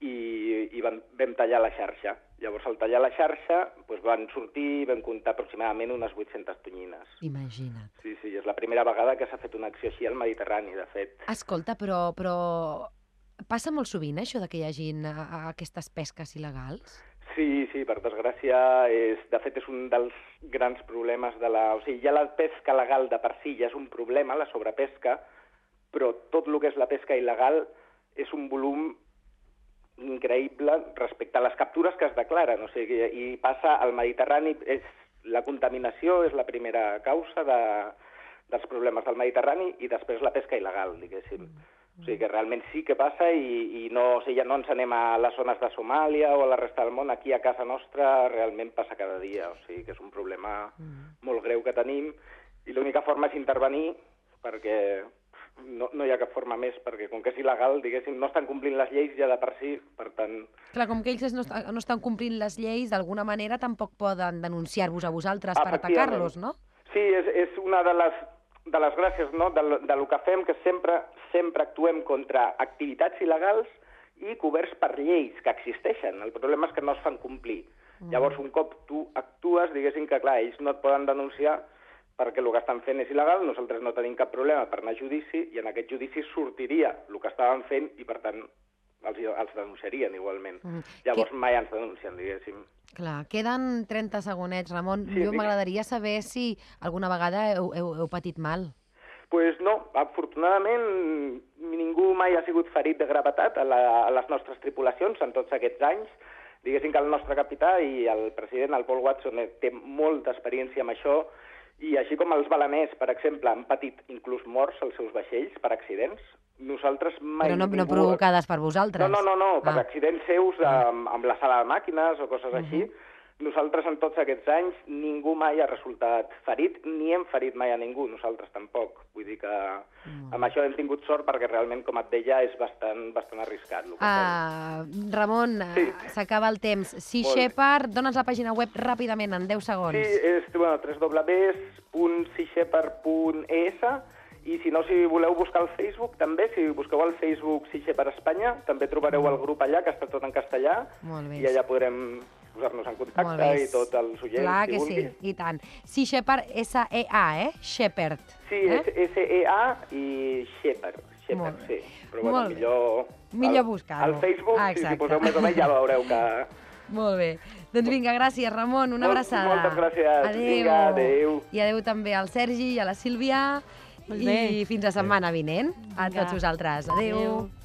S11: i, i van, vam tallar la xarxa. Llavors, al tallar la xarxa, doncs van sortir, vam comptar aproximadament unes 800 tonyines.
S2: Imagina't.
S11: Sí, sí, és la primera vegada que s'ha fet una acció així al Mediterrani, de fet.
S2: Escolta, però, però passa molt sovint, eh, això de que hi hagin a, a aquestes pesques il·legals?
S11: Sí, sí, per desgràcia, és, de fet és un dels grans problemes de la... O sigui, ja la pesca legal de per si ja és un problema, la sobrepesca, però tot el que és la pesca il·legal és un volum increïble respecte a les captures que es declaren. O sigui, I passa al Mediterrani, és, la contaminació és la primera causa de, dels problemes del Mediterrani i després la pesca il·legal, diguéssim. Mm. O sigui que realment sí que passa i, i no, o sigui, ja no ens anem a les zones de Somàlia o a la resta del món, aquí a casa nostra realment passa cada dia, o sigui que és un problema mm. molt greu que tenim i l'única forma és intervenir perquè no, no hi ha cap forma més, perquè com que és il·legal, diguéssim, no estan complint les lleis ja de per si, per tant...
S2: Clar, com que ells no, est no estan complint les lleis, d'alguna manera tampoc poden denunciar-vos a vosaltres per atacar-los, no?
S11: Sí, és, és una de les, de les gràcies no? de, de lo que fem, que sempre, sempre actuem contra activitats il·legals i coberts per lleis que existeixen. El problema és que no es fan complir. Mm. Llavors, un cop tu actues, diguéssim que, clar, ells no et poden denunciar perquè el que estan fent és il·legal, nosaltres no tenim cap problema per anar a judici i en aquest judici sortiria el que estaven fent i, per tant, els, els denunciarien igualment. Mm. Llavors que... mai ens denuncien, diguéssim.
S2: Clar, queden 30 segonets, Ramon. Sí, jo m'agradaria saber si alguna vegada heu, heu, heu patit mal.
S11: Pues no, afortunadament ningú mai ha sigut ferit de gravetat a, la, a les nostres tripulacions en tots aquests anys. Diguéssim que el nostre capità i el president, el Paul Watson, eh, té molta experiència amb això i així com els balaners, per exemple, han patit inclús morts als seus vaixells per accidents, nosaltres mai...
S2: Però no, no provocades per vosaltres?
S11: No, no, no, no per ah. accidents seus ah. amb, amb la sala de màquines o coses uh -huh. així. Nosaltres, en tots aquests anys, ningú mai ha resultat ferit, ni hem ferit mai a ningú, nosaltres tampoc. Vull dir que amb això hem tingut sort perquè realment, com et deia, és bastant, bastant arriscat.
S2: Uh, Ramon, sí. s'acaba el temps. Si Shepard, dona'ns la pàgina web ràpidament, en 10 segons.
S11: Sí, és bueno, i si no, si voleu buscar al Facebook, també, si busqueu al Facebook Sixe per Espanya, també trobareu el grup allà, que està tot en castellà, i allà podrem posar-nos en contacte i tot els oients,
S2: Clar que
S11: si
S2: sí, i tant. Sí, Shepard, S-E-A, eh? Shepard.
S11: Sí, eh? S-E-A i Shepard. Shepard, sí. Però bueno,
S2: Molt
S11: millor...
S2: Millor buscar-ho.
S11: Al Facebook,
S2: ah,
S11: si, si poseu més o menys, ja veureu que...
S2: Molt bé. Doncs vinga, gràcies, Ramon. Una
S11: Molt,
S2: abraçada.
S11: Moltes gràcies.
S2: Adéu.
S11: Vinga, adéu.
S2: I adéu també al Sergi i a la Sílvia.
S5: Molt bé.
S2: I fins la setmana vinent. A tots vosaltres. Adéu.
S5: Adéu.